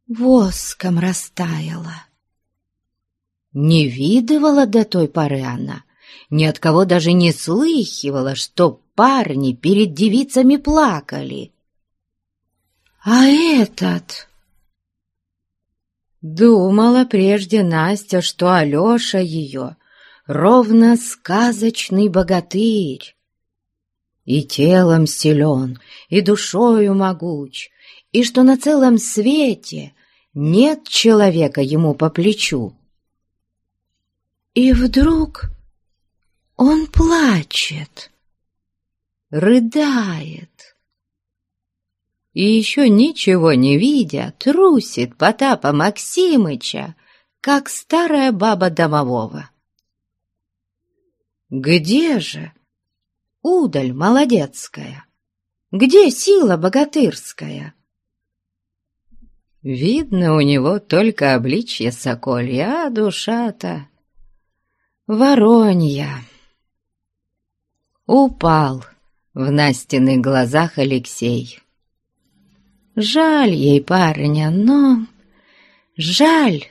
Воском растаяла. Не видывала до той поры она, ни от кого даже не слыхивала, что парни перед девицами плакали. А этот... Думала прежде Настя, что Алеша ее ровно сказочный богатырь, и телом силен, и душою могуч, и что на целом свете нет человека ему по плечу. И вдруг он плачет, рыдает. И еще ничего не видя, трусит Потапа Максимыча, как старая баба домового. Где же удаль молодецкая? Где сила богатырская? Видно у него только обличье соколья, а душа-то воронья. Упал в Настиных глазах Алексей. Жаль ей парня, но жаль,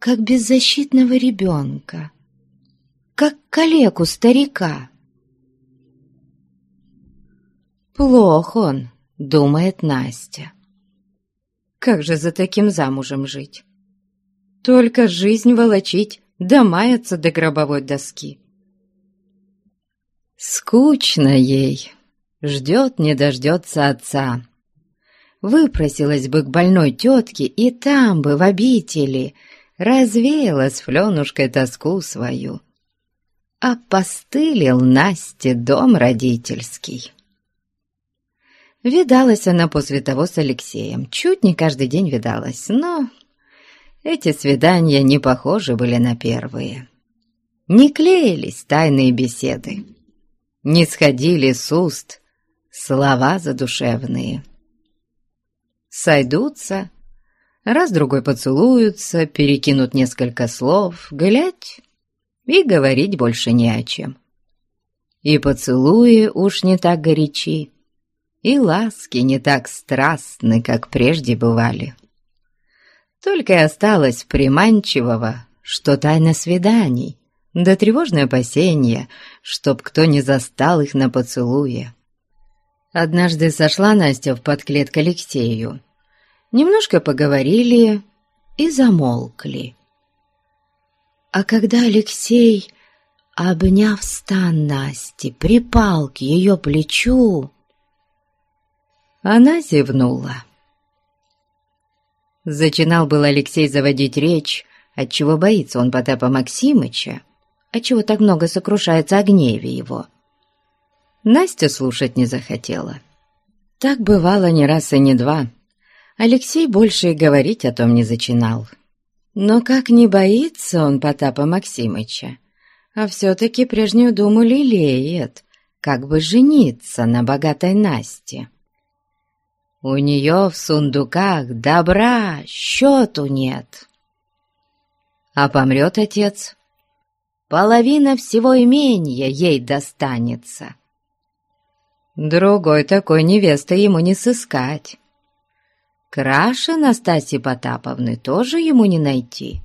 как беззащитного ребенка, как калеку старика. Плох он, думает Настя. Как же за таким замужем жить? Только жизнь волочить, да маяться до гробовой доски. Скучно ей, ждет не дождется отца. Выпросилась бы к больной тетке, и там бы, в обители, развеяла с Фленушкой тоску свою. Опостылил Насте дом родительский. Видалась она после того с Алексеем. Чуть не каждый день видалась, но эти свидания не похожи были на первые. Не клеились тайные беседы, не сходили с уст слова задушевные. Сойдутся, раз-другой поцелуются, перекинут несколько слов, глядь, и говорить больше не о чем. И поцелуи уж не так горячи, и ласки не так страстны, как прежде бывали. Только и осталось приманчивого, что тайна свиданий, да тревожное опасение, чтоб кто не застал их на поцелуе. Однажды сошла Настя в подклет к Алексею. Немножко поговорили и замолкли. А когда Алексей, обняв стан Насти, припал к ее плечу, она зевнула. Зачинал был Алексей заводить речь, отчего боится он Потапа Максимыча, отчего так много сокрушается о гневе его. Настя слушать не захотела. Так бывало не раз и не два. Алексей больше и говорить о том не зачинал. Но как не боится он Потапа Максимыча, а все-таки прежнюю думу лелеет, как бы жениться на богатой Насте. У нее в сундуках добра счету нет. А помрет отец, половина всего имения ей достанется. Другой такой невесты ему не сыскать. Краши Настасьи Потаповны тоже ему не найти.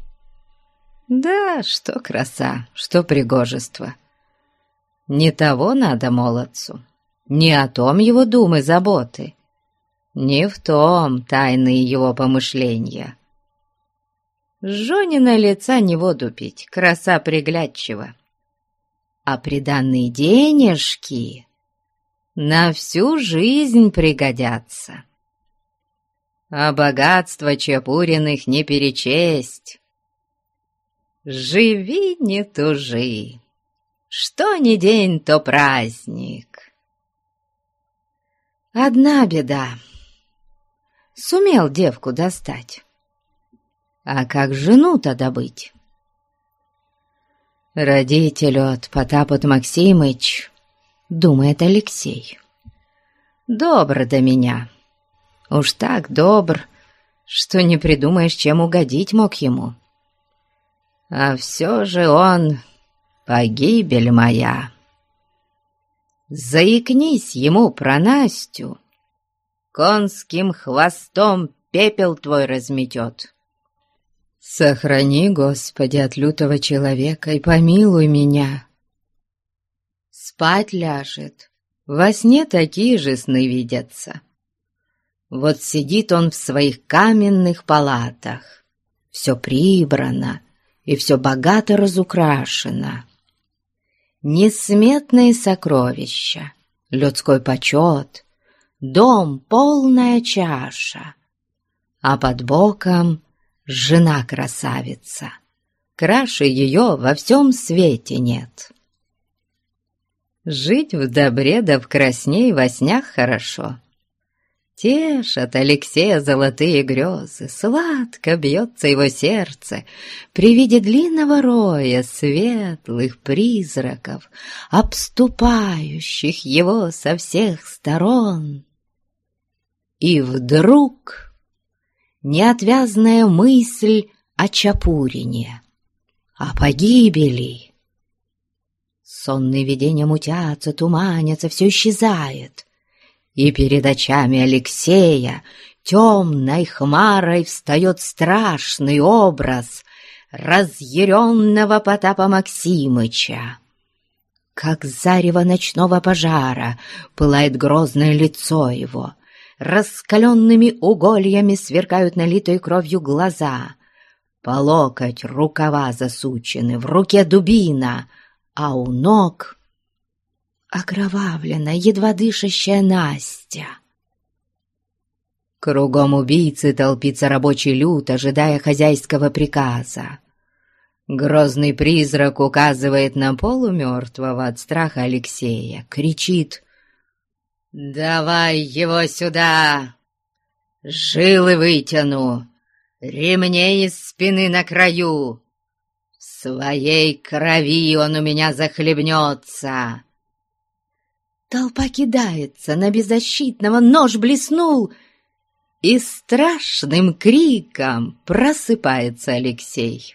Да, что краса, что пригожество. Не того надо молодцу, не о том его думы, заботы. Не в том тайные его помышления. Жонина лица не воду пить, краса приглядчива. А приданные денежки на всю жизнь пригодятся. А богатство Чапуриных не перечесть. Живи, не тужи, что ни день, то праздник. Одна беда — сумел девку достать. А как жену-то добыть? Родитель от Потапот Максимыч, думает Алексей. Добр до меня. Уж так добр, что не придумаешь, чем угодить мог ему. А все же он погибель моя. Заикнись ему про Настю, конским хвостом пепел твой разметет. Сохрани, Господи, от лютого человека и помилуй меня. Спать ляжет, во сне такие же сны видятся. Вот сидит он в своих каменных палатах, все прибрано и все богато разукрашено. Несметные сокровища, людской почет — Дом — полная чаша, а под боком жена-красавица. Краше ее во всем свете нет. Жить в добре да в красней во снах хорошо. Тешат Алексея золотые грезы, Сладко бьется его сердце При виде длинного роя Светлых призраков, Обступающих его со всех сторон. И вдруг неотвязная мысль о Чапурине, о погибели. Сонные видения мутятся, туманятся, все исчезает. И перед очами Алексея темной хмарой встает страшный образ разъяренного Потапа Максимыча. Как зарево ночного пожара пылает грозное лицо его, раскаленными угольями сверкают налитой кровью глаза, по локоть рукава засучены, в руке дубина, а у ног окровавленная, едва дышащая Настя. Кругом убийцы толпится рабочий люд, ожидая хозяйского приказа. Грозный призрак указывает на полумертвого от страха Алексея, кричит «Давай его сюда! Жилы вытяну, ремней из спины на краю! Своей крови он у меня захлебнется!» Толпа кидается на беззащитного, нож блеснул, и страшным криком просыпается Алексей.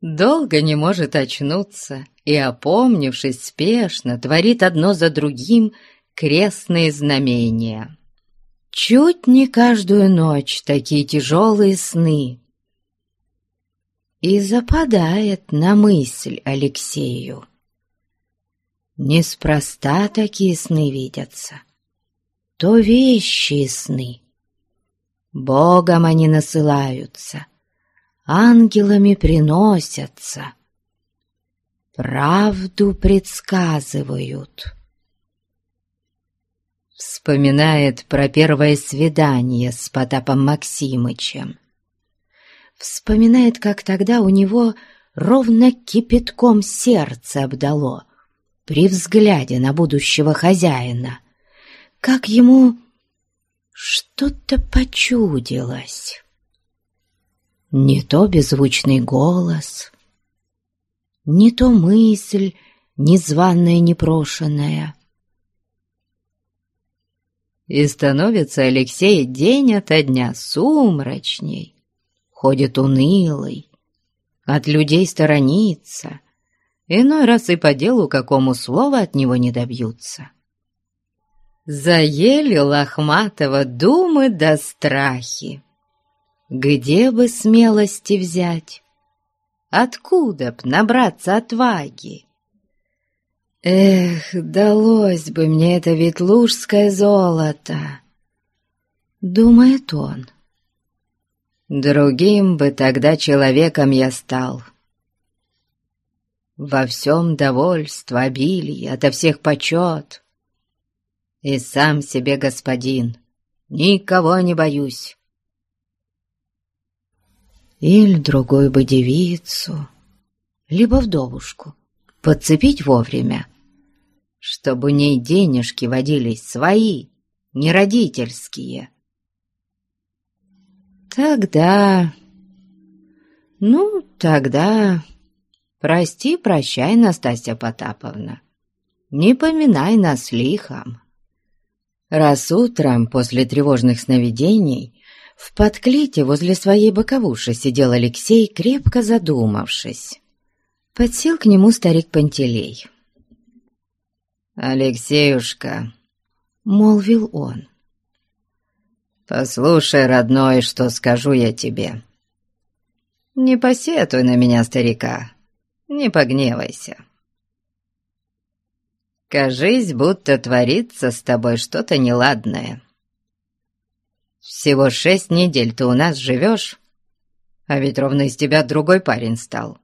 Долго не может очнуться и, опомнившись спешно, творит одно за другим крестные знамения. Чуть не каждую ночь такие тяжелые сны. И западает на мысль Алексею. Неспроста такие сны видятся. То вещи сны. Богом они насылаются, ангелами приносятся, правду предсказывают. Вспоминает про первое свидание с Потапом Максимычем. Вспоминает, как тогда у него ровно кипятком сердце обдало — при взгляде на будущего хозяина, как ему что-то почудилось. Не то беззвучный голос, не то мысль незваная, непрошенная. И становится Алексей день ото дня сумрачней, ходит унылый, от людей сторонится — Иной раз и по делу какому слова от него не добьются. Заели Лохматова думы да страхи. Где бы смелости взять? Откуда б набраться отваги? Эх, далось бы мне это ветлужское золото, думает он. Другим бы тогда человеком я стал — во всем довольство, обилие, ото всех почет. И сам себе господин, никого не боюсь. Или другую бы девицу, либо вдовушку, подцепить вовремя, чтобы у ней денежки водились свои, не родительские. Тогда... Ну, тогда Прости, прощай, Настасья Потаповна, не поминай нас лихом. Раз утром после тревожных сновидений в подклите возле своей боковуши сидел Алексей, крепко задумавшись. Подсел к нему старик Пантелей. «Алексеюшка», — молвил он, — «послушай, родной, что скажу я тебе. Не посетуй на меня, старика, не погневайся. Кажись, будто творится с тобой что-то неладное. Всего шесть недель ты у нас живешь, а ведь ровно из тебя другой парень стал.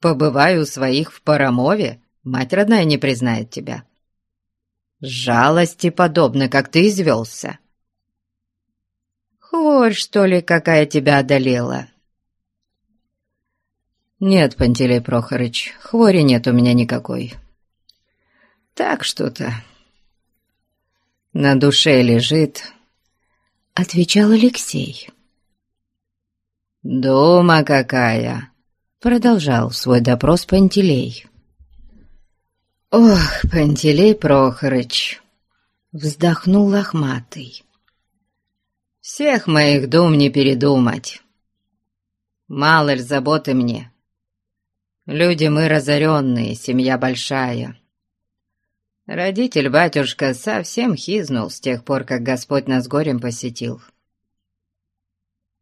Побываю у своих в Парамове, мать родная не признает тебя. Жалости подобно, как ты извелся. Хворь, что ли, какая тебя одолела?» «Нет, Пантелей Прохорыч, хвори нет у меня никакой. Так что-то на душе лежит», — отвечал Алексей. «Дума какая!» — продолжал свой допрос Пантелей. «Ох, Пантелей Прохорыч!» — вздохнул лохматый. «Всех моих дум не передумать. Мало ль заботы мне. Люди мы разоренные, семья большая. Родитель-батюшка совсем хизнул с тех пор, как Господь нас горем посетил.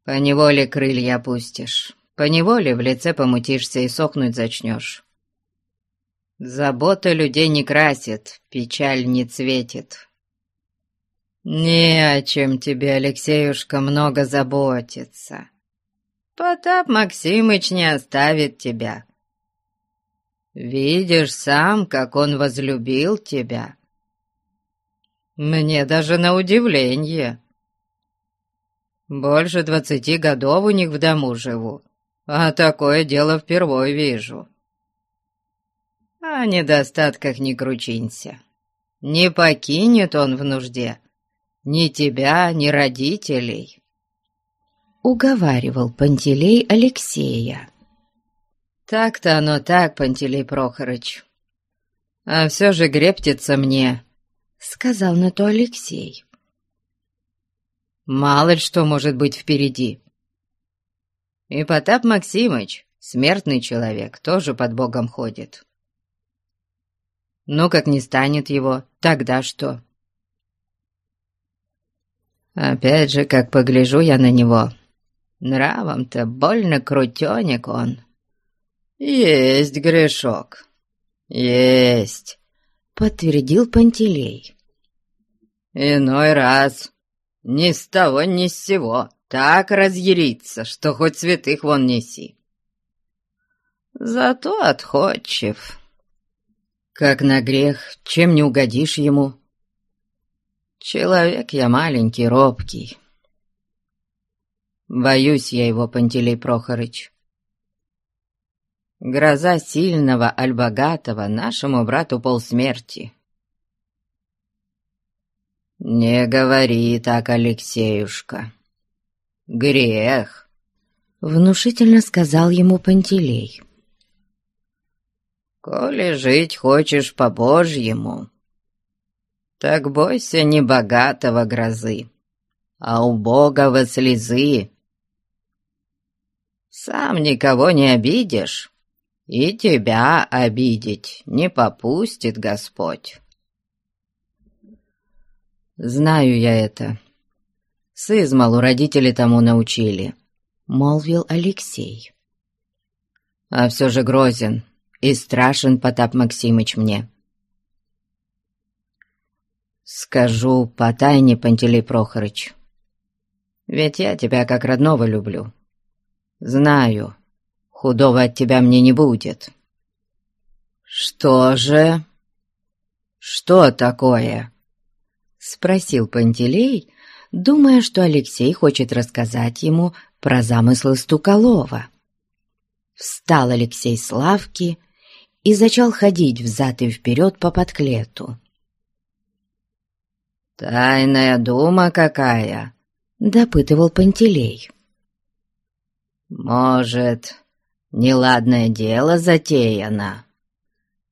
Поневоле крылья опустишь, поневоле в лице помутишься и сохнуть зачнешь. Забота людей не красит, печаль не цветит. Не о чем тебе, Алексеюшка, много заботиться. Потап Максимыч не оставит тебя. Видишь сам, как он возлюбил тебя. Мне даже на удивление. Больше двадцати годов у них в дому живу, а такое дело впервой вижу. О недостатках не кручинься. Не покинет он в нужде ни тебя, ни родителей. Уговаривал Пантелей Алексея. «Так-то оно так, Пантелей Прохорыч. А все же грептится мне», — сказал на то Алексей. «Мало ли что может быть впереди. И Потап Максимыч, смертный человек, тоже под Богом ходит. Ну, как не станет его, тогда что?» Опять же, как погляжу я на него, нравом-то больно крутенек он. «Есть грешок, есть», — подтвердил Пантелей. «Иной раз ни с того ни с сего так разъярится, что хоть святых вон неси. Зато отходчив. Как на грех, чем не угодишь ему. Человек я маленький, робкий. Боюсь я его, Пантелей Прохорыч. Гроза сильного, аль богатого нашему брату полсмерти. Не говори так, Алексеюшка. Грех, внушительно сказал ему Пантелей. Коли жить хочешь по-божьему, так бойся не богатого грозы, а убогого слезы. Сам никого не обидишь, и тебя обидеть не попустит Господь. Знаю я это. С родители тому научили, — молвил Алексей. А все же грозен и страшен Потап Максимыч мне. Скажу по тайне, Пантелей Прохорыч, ведь я тебя как родного люблю. Знаю, Худого от тебя мне не будет». «Что же? Что такое?» — спросил Пантелей, думая, что Алексей хочет рассказать ему про замыслы Стуколова. Встал Алексей с лавки и зачал ходить взад и вперед по подклету. «Тайная дума какая?» — допытывал Пантелей. «Может, неладное дело затеяно».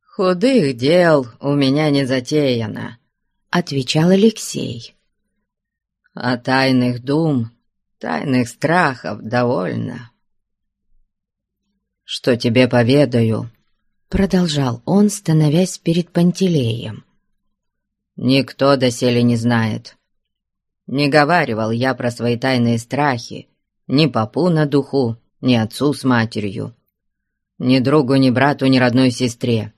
«Худых дел у меня не затеяно», — отвечал Алексей. «А тайных дум, тайных страхов довольно». «Что тебе поведаю?» — продолжал он, становясь перед Пантелеем. «Никто доселе не знает. Не говаривал я про свои тайные страхи ни попу на духу, ни отцу с матерью, ни другу, ни брату, ни родной сестре.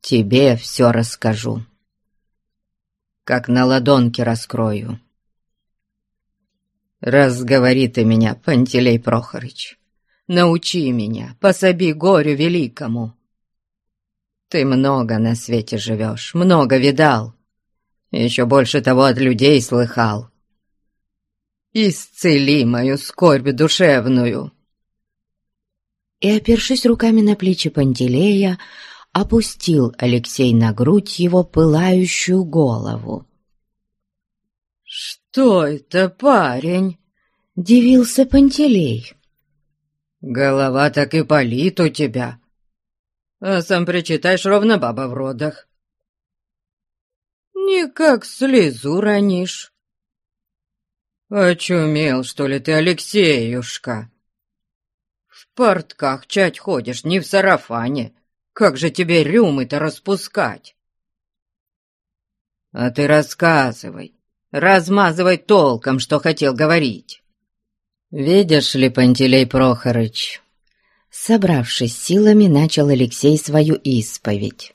Тебе все расскажу, как на ладонке раскрою. Разговори ты меня, Пантелей Прохорыч, научи меня, пособи горю великому. Ты много на свете живешь, много видал, еще больше того от людей слыхал. исцели мою скорбь душевную!» И, опершись руками на плечи Пантелея, опустил Алексей на грудь его пылающую голову. «Что это, парень?» — дивился Пантелей. «Голова так и палит у тебя, а сам причитаешь ровно баба в родах. Никак слезу ронишь. Очумел, что ли ты, Алексеюшка? В портках чать ходишь, не в сарафане. Как же тебе рюмы-то распускать? А ты рассказывай, размазывай толком, что хотел говорить. Видишь ли, Пантелей Прохорыч, собравшись силами, начал Алексей свою исповедь.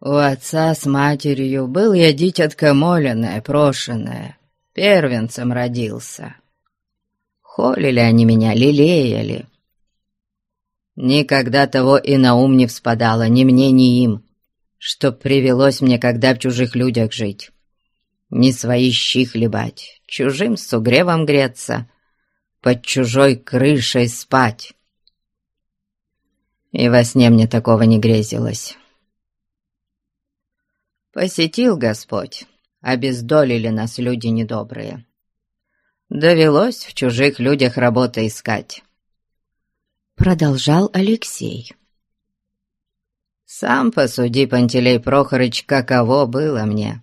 У отца с матерью был я дитятка моленное, прошенное, первенцем родился. Холили они меня, лелеяли. Никогда того и на ум не вспадало, ни мне, ни им, чтоб привелось мне когда в чужих людях жить. Не свои щи хлебать, чужим с угревом греться, под чужой крышей спать. И во сне мне такого не грезилось. Посетил Господь, обездолили нас люди недобрые. Довелось в чужих людях работы искать. Продолжал Алексей. Сам посуди, Пантелей Прохорыч, каково было мне,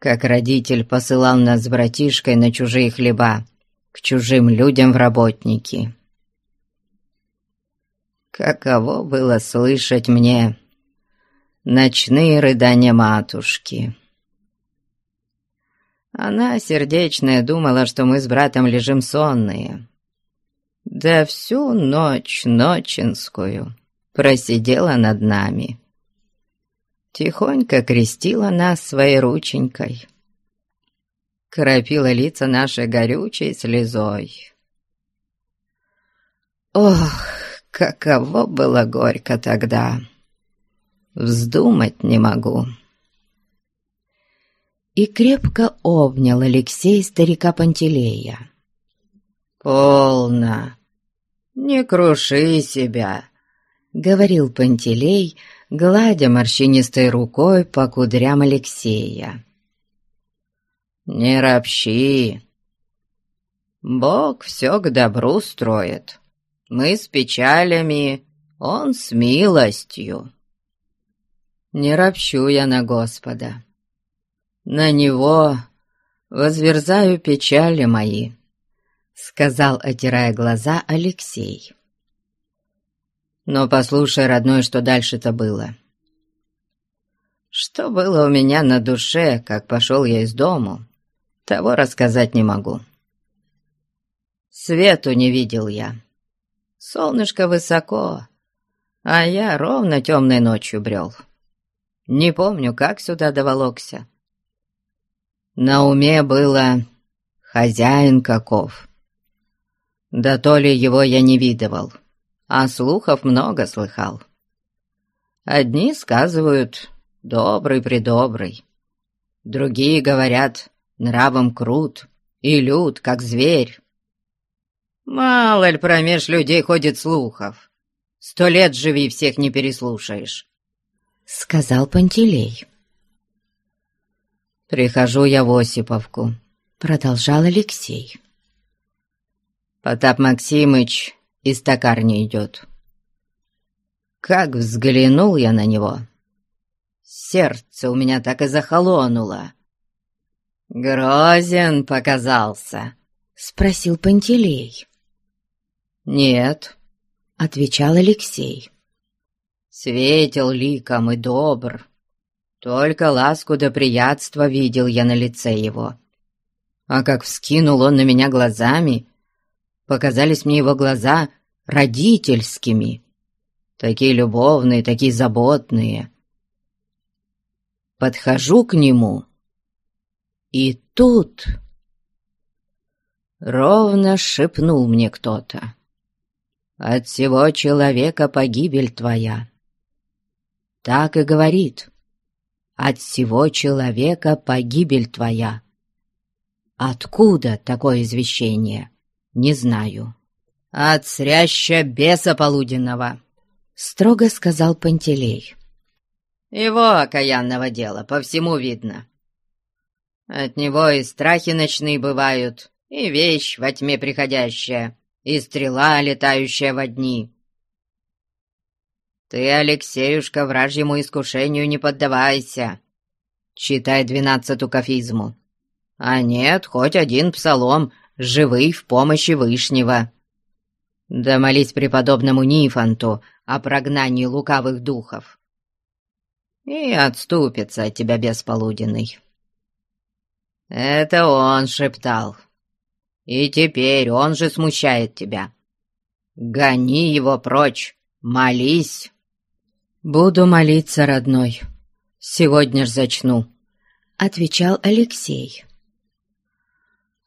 как родитель посылал нас с братишкой на чужие хлеба, к чужим людям в работники. Каково было слышать мне ночные рыдания матушки. Она, сердечная, думала, что мы с братом лежим сонные. Да всю ночь ночинскую просидела над нами. Тихонько крестила нас своей рученькой. Кропила лица наши горючей слезой. Ох, каково было горько тогда! Вздумать не могу. И крепко обнял Алексей старика Пантелея. «Полно! Не круши себя!» — говорил Пантелей, гладя морщинистой рукой по кудрям Алексея. «Не ропщи! Бог все к добру строит. Мы с печалями, Он с милостью. Не ропщу я на Господа. На Него возверзаю печали мои», — сказал, отирая глаза Алексей. Но послушай, родной, что дальше-то было. Что было у меня на душе, как пошел я из дому, того рассказать не могу. Свету не видел я. Солнышко высоко, а я ровно темной ночью брел. Не помню, как сюда доволокся. На уме было хозяин каков. Да то ли его я не видывал а слухов много слыхал. Одни сказывают «добрый-предобрый», другие говорят «нравом крут» и лют, как зверь. Мало ли промеж людей ходит слухов. Сто лет живи, всех не переслушаешь, — сказал Пантелей. «Прихожу я в Осиповку», — продолжал Алексей. Потап Максимыч из токарни идет. Как взглянул я на него, сердце у меня так и захолонуло. «Грозен показался?» — спросил Пантелей. «Нет», — отвечал Алексей. «Светил ликом и добр. Только ласку да приятства видел я на лице его. А как вскинул он на меня глазами, показались мне его глаза родительскими, такие любовные, такие заботные. Подхожу к нему, и тут ровно шепнул мне кто-то. «От всего человека погибель твоя». Так и говорит. «От всего человека погибель твоя». Откуда такое извещение? Не знаю. «От сряща беса полуденного», — строго сказал Пантелей. «Его окаянного дела по всему видно. От него и страхи ночные бывают, и вещь во тьме приходящая, и стрела, летающая во дни. Ты, Алексеюшка, вражьему искушению не поддавайся. Читай двенадцату кафизму. А нет, хоть один псалом, живый в помощи Вышнего. Да молись преподобному Нифанту о прогнании лукавых духов. И отступится от тебя бесполуденный. Это он шептал. И теперь он же смущает тебя. Гони его прочь, молись. Буду молиться, родной. Сегодня ж зачну, — отвечал Алексей.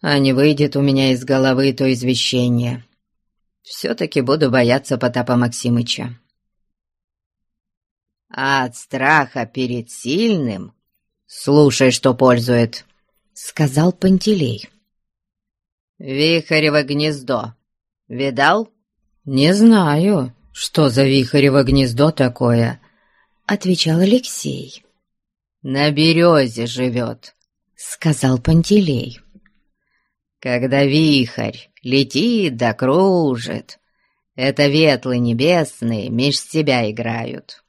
А не выйдет у меня из головы то извещение. Все-таки буду бояться Потапа Максимыча. А от страха перед сильным слушай, что пользует. — сказал Пантелей. «Вихарево гнездо. Видал?» «Не знаю, что за вихарево гнездо такое», — отвечал Алексей. «На березе живет», — сказал Пантелей. «Когда вихарь летит да кружит, это ветлы небесные меж себя играют».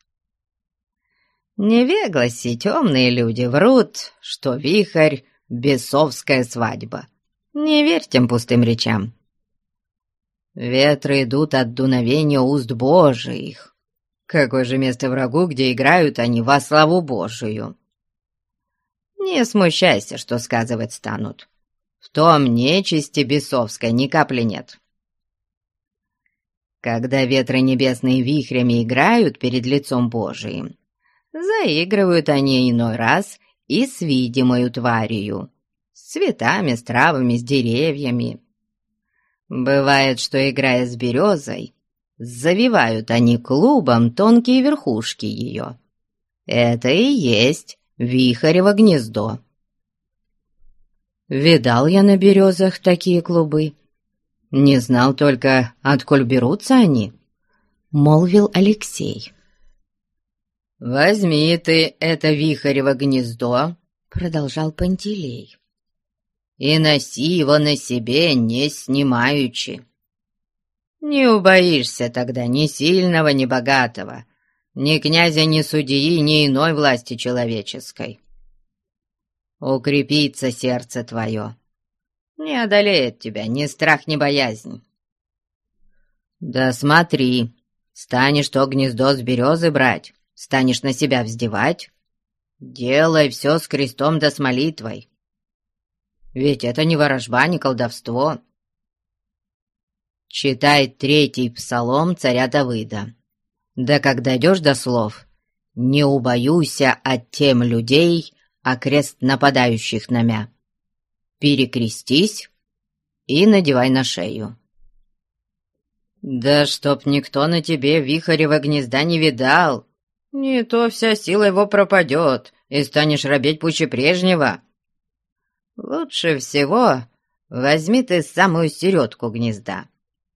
Невегласи темные люди врут, что вихарь бесовская свадьба. Не верь тем пустым речам. Ветры идут от дуновения уст Божиих. Какое же место врагу, где играют они во славу Божию? Не смущайся, что сказывать станут. В том нечисти бесовской ни капли нет. Когда ветры небесные вихрями играют перед лицом Божиим, заигрывают они иной раз и с видимою тварью, с цветами, с травами, с деревьями. Бывает, что, играя с березой, завивают они клубом тонкие верхушки ее. Это и есть вихарево гнездо. Видал я на березах такие клубы. Не знал только, отколь берутся они, — молвил Алексей. «Возьми ты это вихарево гнездо», — продолжал Пантелей, «и носи его на себе, не снимаючи. Не убоишься тогда ни сильного, ни богатого, ни князя, ни судьи, ни иной власти человеческой. Укрепится сердце твое, не одолеет тебя ни страх, ни боязнь. Да смотри, станешь то гнездо с березы брать, станешь на себя вздевать, делай все с крестом да с молитвой. Ведь это не ворожба, не колдовство. Читай третий псалом царя Давыда. Да когда дойдешь до слов, не убоюся от тем людей, а крест нападающих на мя. Перекрестись и надевай на шею. Да чтоб никто на тебе вихарева гнезда не видал, не то вся сила его пропадет, и станешь робеть пуще прежнего. Лучше всего возьми ты самую середку гнезда,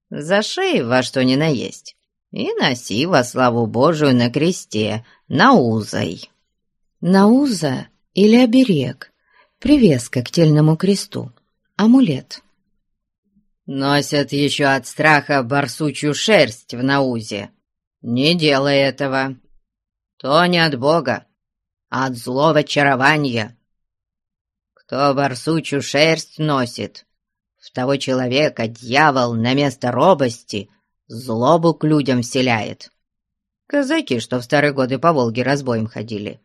зашей во что ни наесть, и носи во славу Божию на кресте, наузой. Науза или оберег, привеска к тельному кресту, амулет. Носят еще от страха барсучью шерсть в наузе. Не делай этого то не от Бога, а от злого чарования. Кто барсучью шерсть носит, в того человека дьявол на место робости злобу к людям вселяет. Казаки, что в старые годы по Волге разбоем ходили.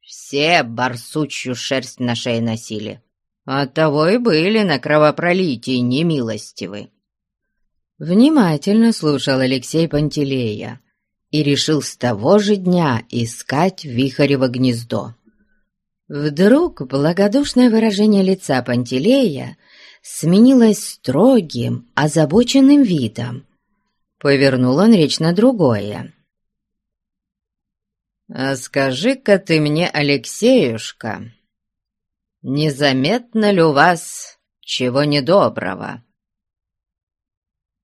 Все барсучью шерсть на шее носили. Оттого и были на кровопролитии немилостивы. Внимательно слушал Алексей Пантелея, и решил с того же дня искать Вихарево гнездо. Вдруг благодушное выражение лица Пантелея сменилось строгим, озабоченным видом. Повернул он речь на другое. «А скажи-ка ты мне, Алексеюшка, незаметно ли у вас чего недоброго?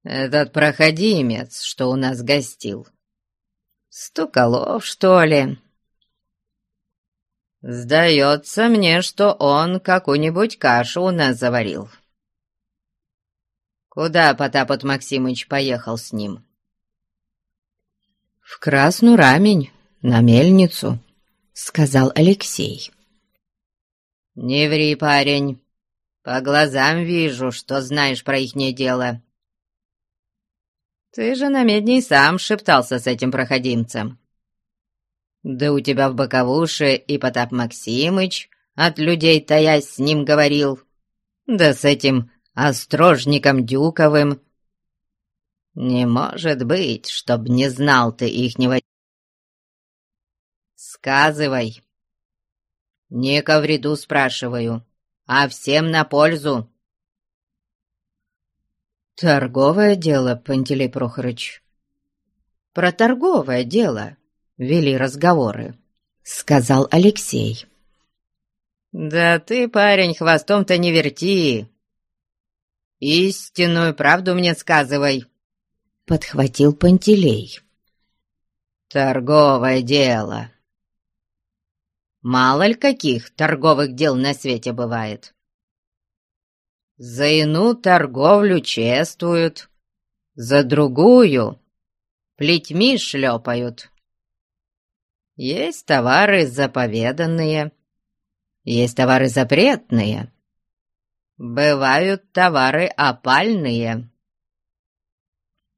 Этот проходимец, что у нас гостил, Стуколов, что ли?» «Сдается мне, что он какую-нибудь кашу у нас заварил». «Куда Потапот Максимыч поехал с ним?» «В Красную Рамень, на мельницу», — сказал Алексей. «Не ври, парень. По глазам вижу, что знаешь про ихнее дело. Ты же на медней сам шептался с этим проходимцем. Да у тебя в боковуше и Потап Максимыч от людей таясь с ним говорил. Да с этим острожником Дюковым. Не может быть, чтоб не знал ты ихнего... Сказывай. Не ко вреду спрашиваю, а всем на пользу. «Торговое дело, Пантелей Прохорыч». «Про торговое дело вели разговоры», — сказал Алексей. «Да ты, парень, хвостом-то не верти. Истинную правду мне сказывай», — подхватил Пантелей. «Торговое дело. Мало ли каких торговых дел на свете бывает. За ину торговлю чествуют, за другую плетьми шлепают. Есть товары заповеданные, есть товары запретные, бывают товары опальные.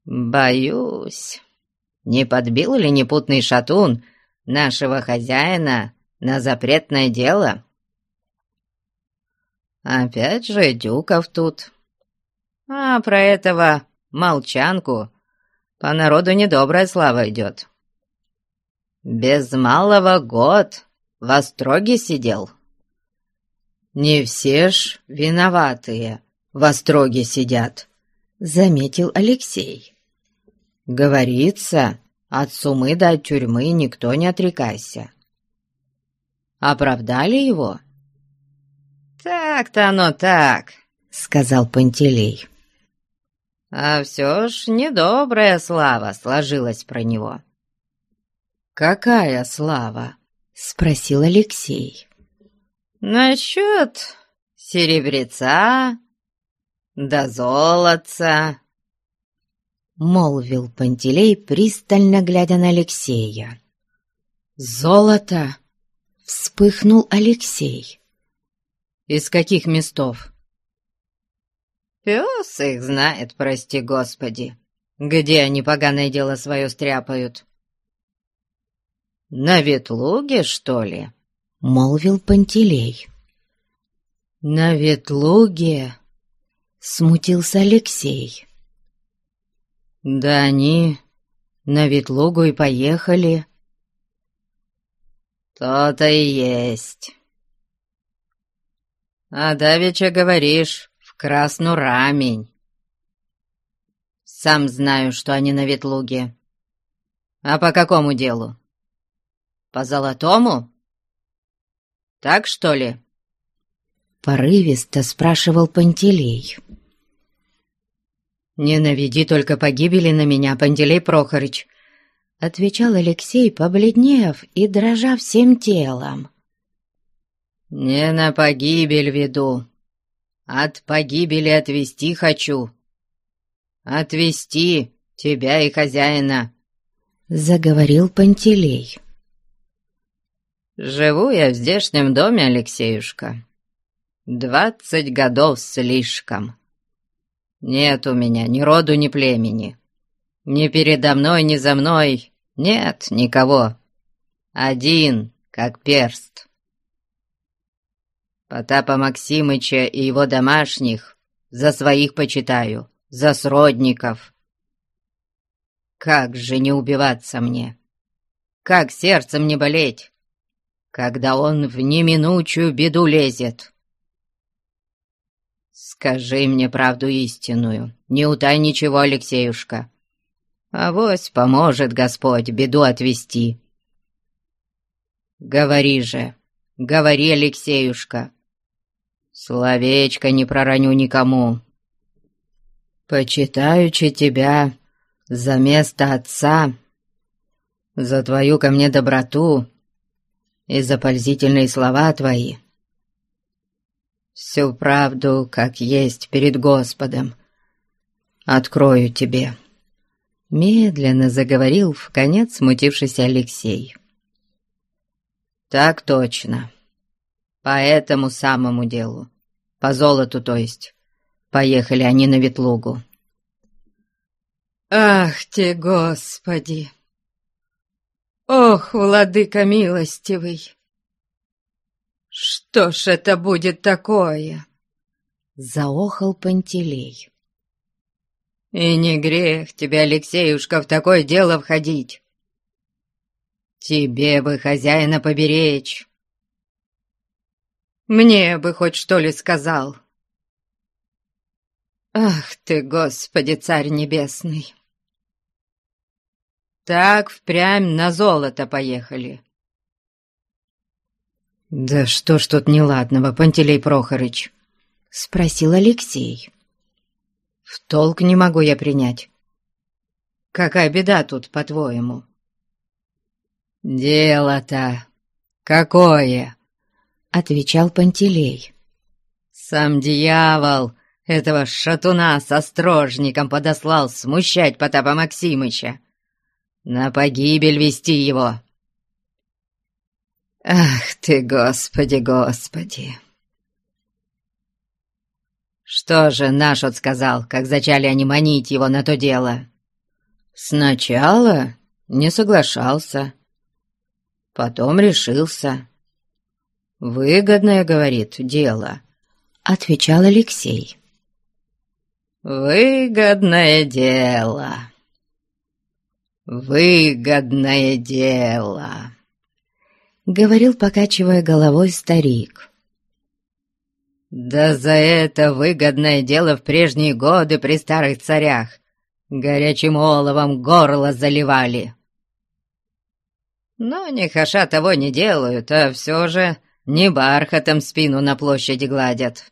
Боюсь, не подбил ли непутный шатун нашего хозяина на запретное дело?» Опять же Дюков тут. А про этого молчанку по народу недобрая слава идет. Без малого год в остроге сидел. Не все ж виноватые в остроге сидят, заметил Алексей. Говорится, от сумы до тюрьмы никто не отрекайся. Оправдали его? «Так-то оно так», — сказал Пантелей. «А все ж недобрая слава сложилась про него». «Какая слава?» — спросил Алексей. «Насчет серебреца да золотца», — молвил Пантелей, пристально глядя на Алексея. «Золото!» — вспыхнул Алексей. Из каких местов?» «Пес их знает, прости господи, где они поганое дело свое стряпают». «На Ветлуге, что ли?» — молвил Пантелей. «На Ветлуге?» — смутился Алексей. «Да они на Ветлугу и поехали». «То-то и есть. А давеча говоришь, в красну рамень. Сам знаю, что они на Ветлуге. А по какому делу? По золотому? Так, что ли? Порывисто спрашивал Пантелей. «Не наведи только погибели на меня, Пантелей Прохорыч», — отвечал Алексей, побледнев и дрожа всем телом. «Не на погибель веду. От погибели отвести хочу. Отвести тебя и хозяина», — заговорил Пантелей. «Живу я в здешнем доме, Алексеюшка. Двадцать годов слишком. Нет у меня ни роду, ни племени. Ни передо мной, ни за мной нет никого. Один, как перст. Потапа Максимыча и его домашних за своих почитаю, за сродников. Как же не убиваться мне? Как сердцем не болеть, когда он в неминучую беду лезет? Скажи мне правду истинную, не утай ничего, Алексеюшка. Авось поможет Господь беду отвести. Говори же, говори, Алексеюшка, словечко не пророню никому. Почитаючи тебя за место отца, за твою ко мне доброту и за пользительные слова твои, всю правду, как есть перед Господом, открою тебе». Медленно заговорил в конец смутившийся Алексей. «Так точно. По этому самому делу. По золоту, то есть. Поехали они на Ветлугу». «Ах ты, Господи! Ох, владыка милостивый! Что ж это будет такое?» Заохал Пантелей. «И не грех тебе, Алексеюшка, в такое дело входить. Тебе бы хозяина поберечь». «Мне бы хоть что ли сказал». «Ах ты, Господи, Царь Небесный!» «Так впрямь на золото поехали». «Да что ж тут неладного, Пантелей Прохорыч?» — спросил Алексей. В толк не могу я принять. Какая беда тут, по-твоему? Дело-то какое? Отвечал Пантелей. Сам дьявол этого шатуна со строжником подослал смущать Потапа Максимыча. На погибель вести его. Ах ты, Господи, Господи! Что же наш вот сказал, как зачали они манить его на то дело? Сначала не соглашался, потом решился. «Выгодное, — говорит, — дело», — отвечал Алексей. «Выгодное дело, выгодное дело», — говорил, покачивая головой старик. Да за это выгодное дело в прежние годы при старых царях горячим оловом горло заливали. Но ни хаша того не делают, а все же не бархатом спину на площади гладят.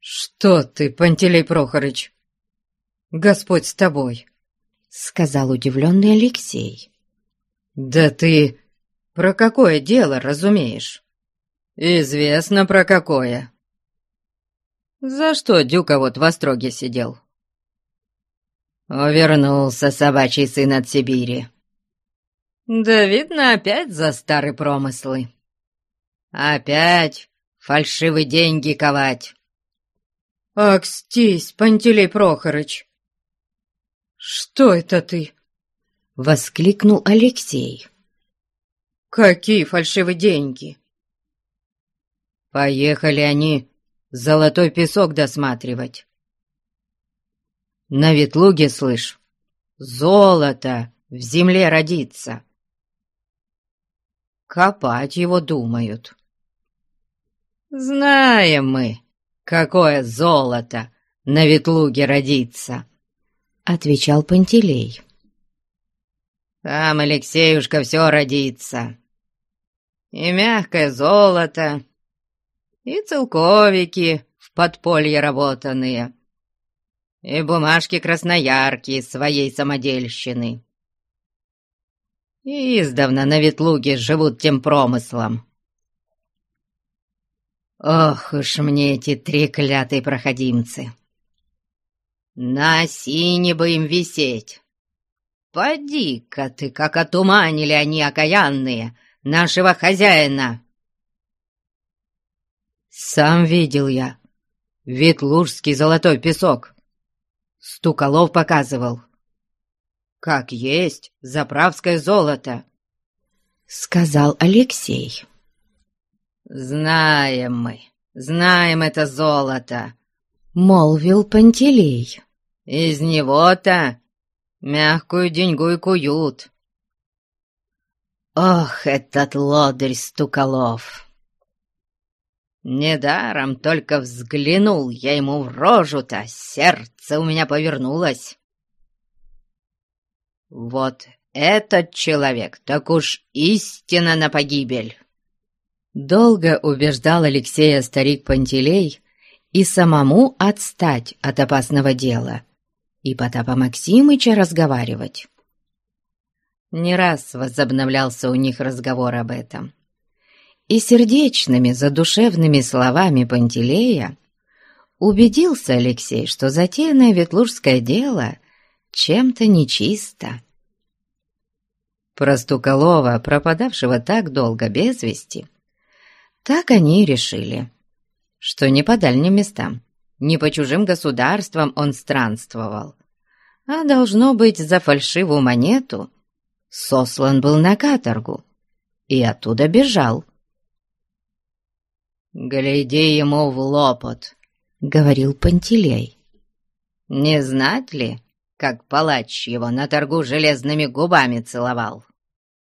«Что ты, Пантелей Прохорыч? Господь с тобой!» — сказал удивленный Алексей. «Да ты про какое дело разумеешь?» «Известно про какое. За что Дюка вот в остроге сидел?» Увернулся собачий сын от Сибири. Да, видно, опять за старые промыслы. Опять фальшивые деньги ковать. «Акстись, Пантелей Прохорыч!» «Что это ты?» — воскликнул Алексей. «Какие фальшивые деньги?» Поехали они золотой песок досматривать. На ветлуге, слышь, золото в земле родится. Копать его думают. Знаем мы, какое золото на ветлуге родится, — отвечал Пантелей. Там, Алексеюшка, все родится. И мягкое золото, и целковики в подполье работанные, и бумажки красноярки своей самодельщины. И издавна на Ветлуге живут тем промыслом. Ох уж мне эти три клятые проходимцы! На сине бы им висеть! Поди-ка ты, как отуманили они окаянные нашего хозяина!» Сам видел я. Ветлужский золотой песок. Стуколов показывал. Как есть заправское золото, — сказал Алексей. «Знаем мы, знаем это золото», — молвил Пантелей. «Из него-то мягкую деньгу и куют». «Ох, этот лодырь Стуколов!» Недаром только взглянул я ему в рожу-то, сердце у меня повернулось. Вот этот человек так уж истинно на погибель. Долго убеждал Алексея старик Пантелей и самому отстать от опасного дела, и Потапа Максимыча разговаривать. Не раз возобновлялся у них разговор об этом. И сердечными, задушевными словами Пантелея убедился Алексей, что затеянное ветлужское дело чем-то нечисто. Простуколова, пропадавшего так долго без вести, так они и решили, что не по дальним местам, не по чужим государствам он странствовал, а должно быть за фальшивую монету сослан был на каторгу и оттуда бежал. «Гляди ему в лопот», — говорил Пантелей. «Не знать ли, как палач его на торгу железными губами целовал?»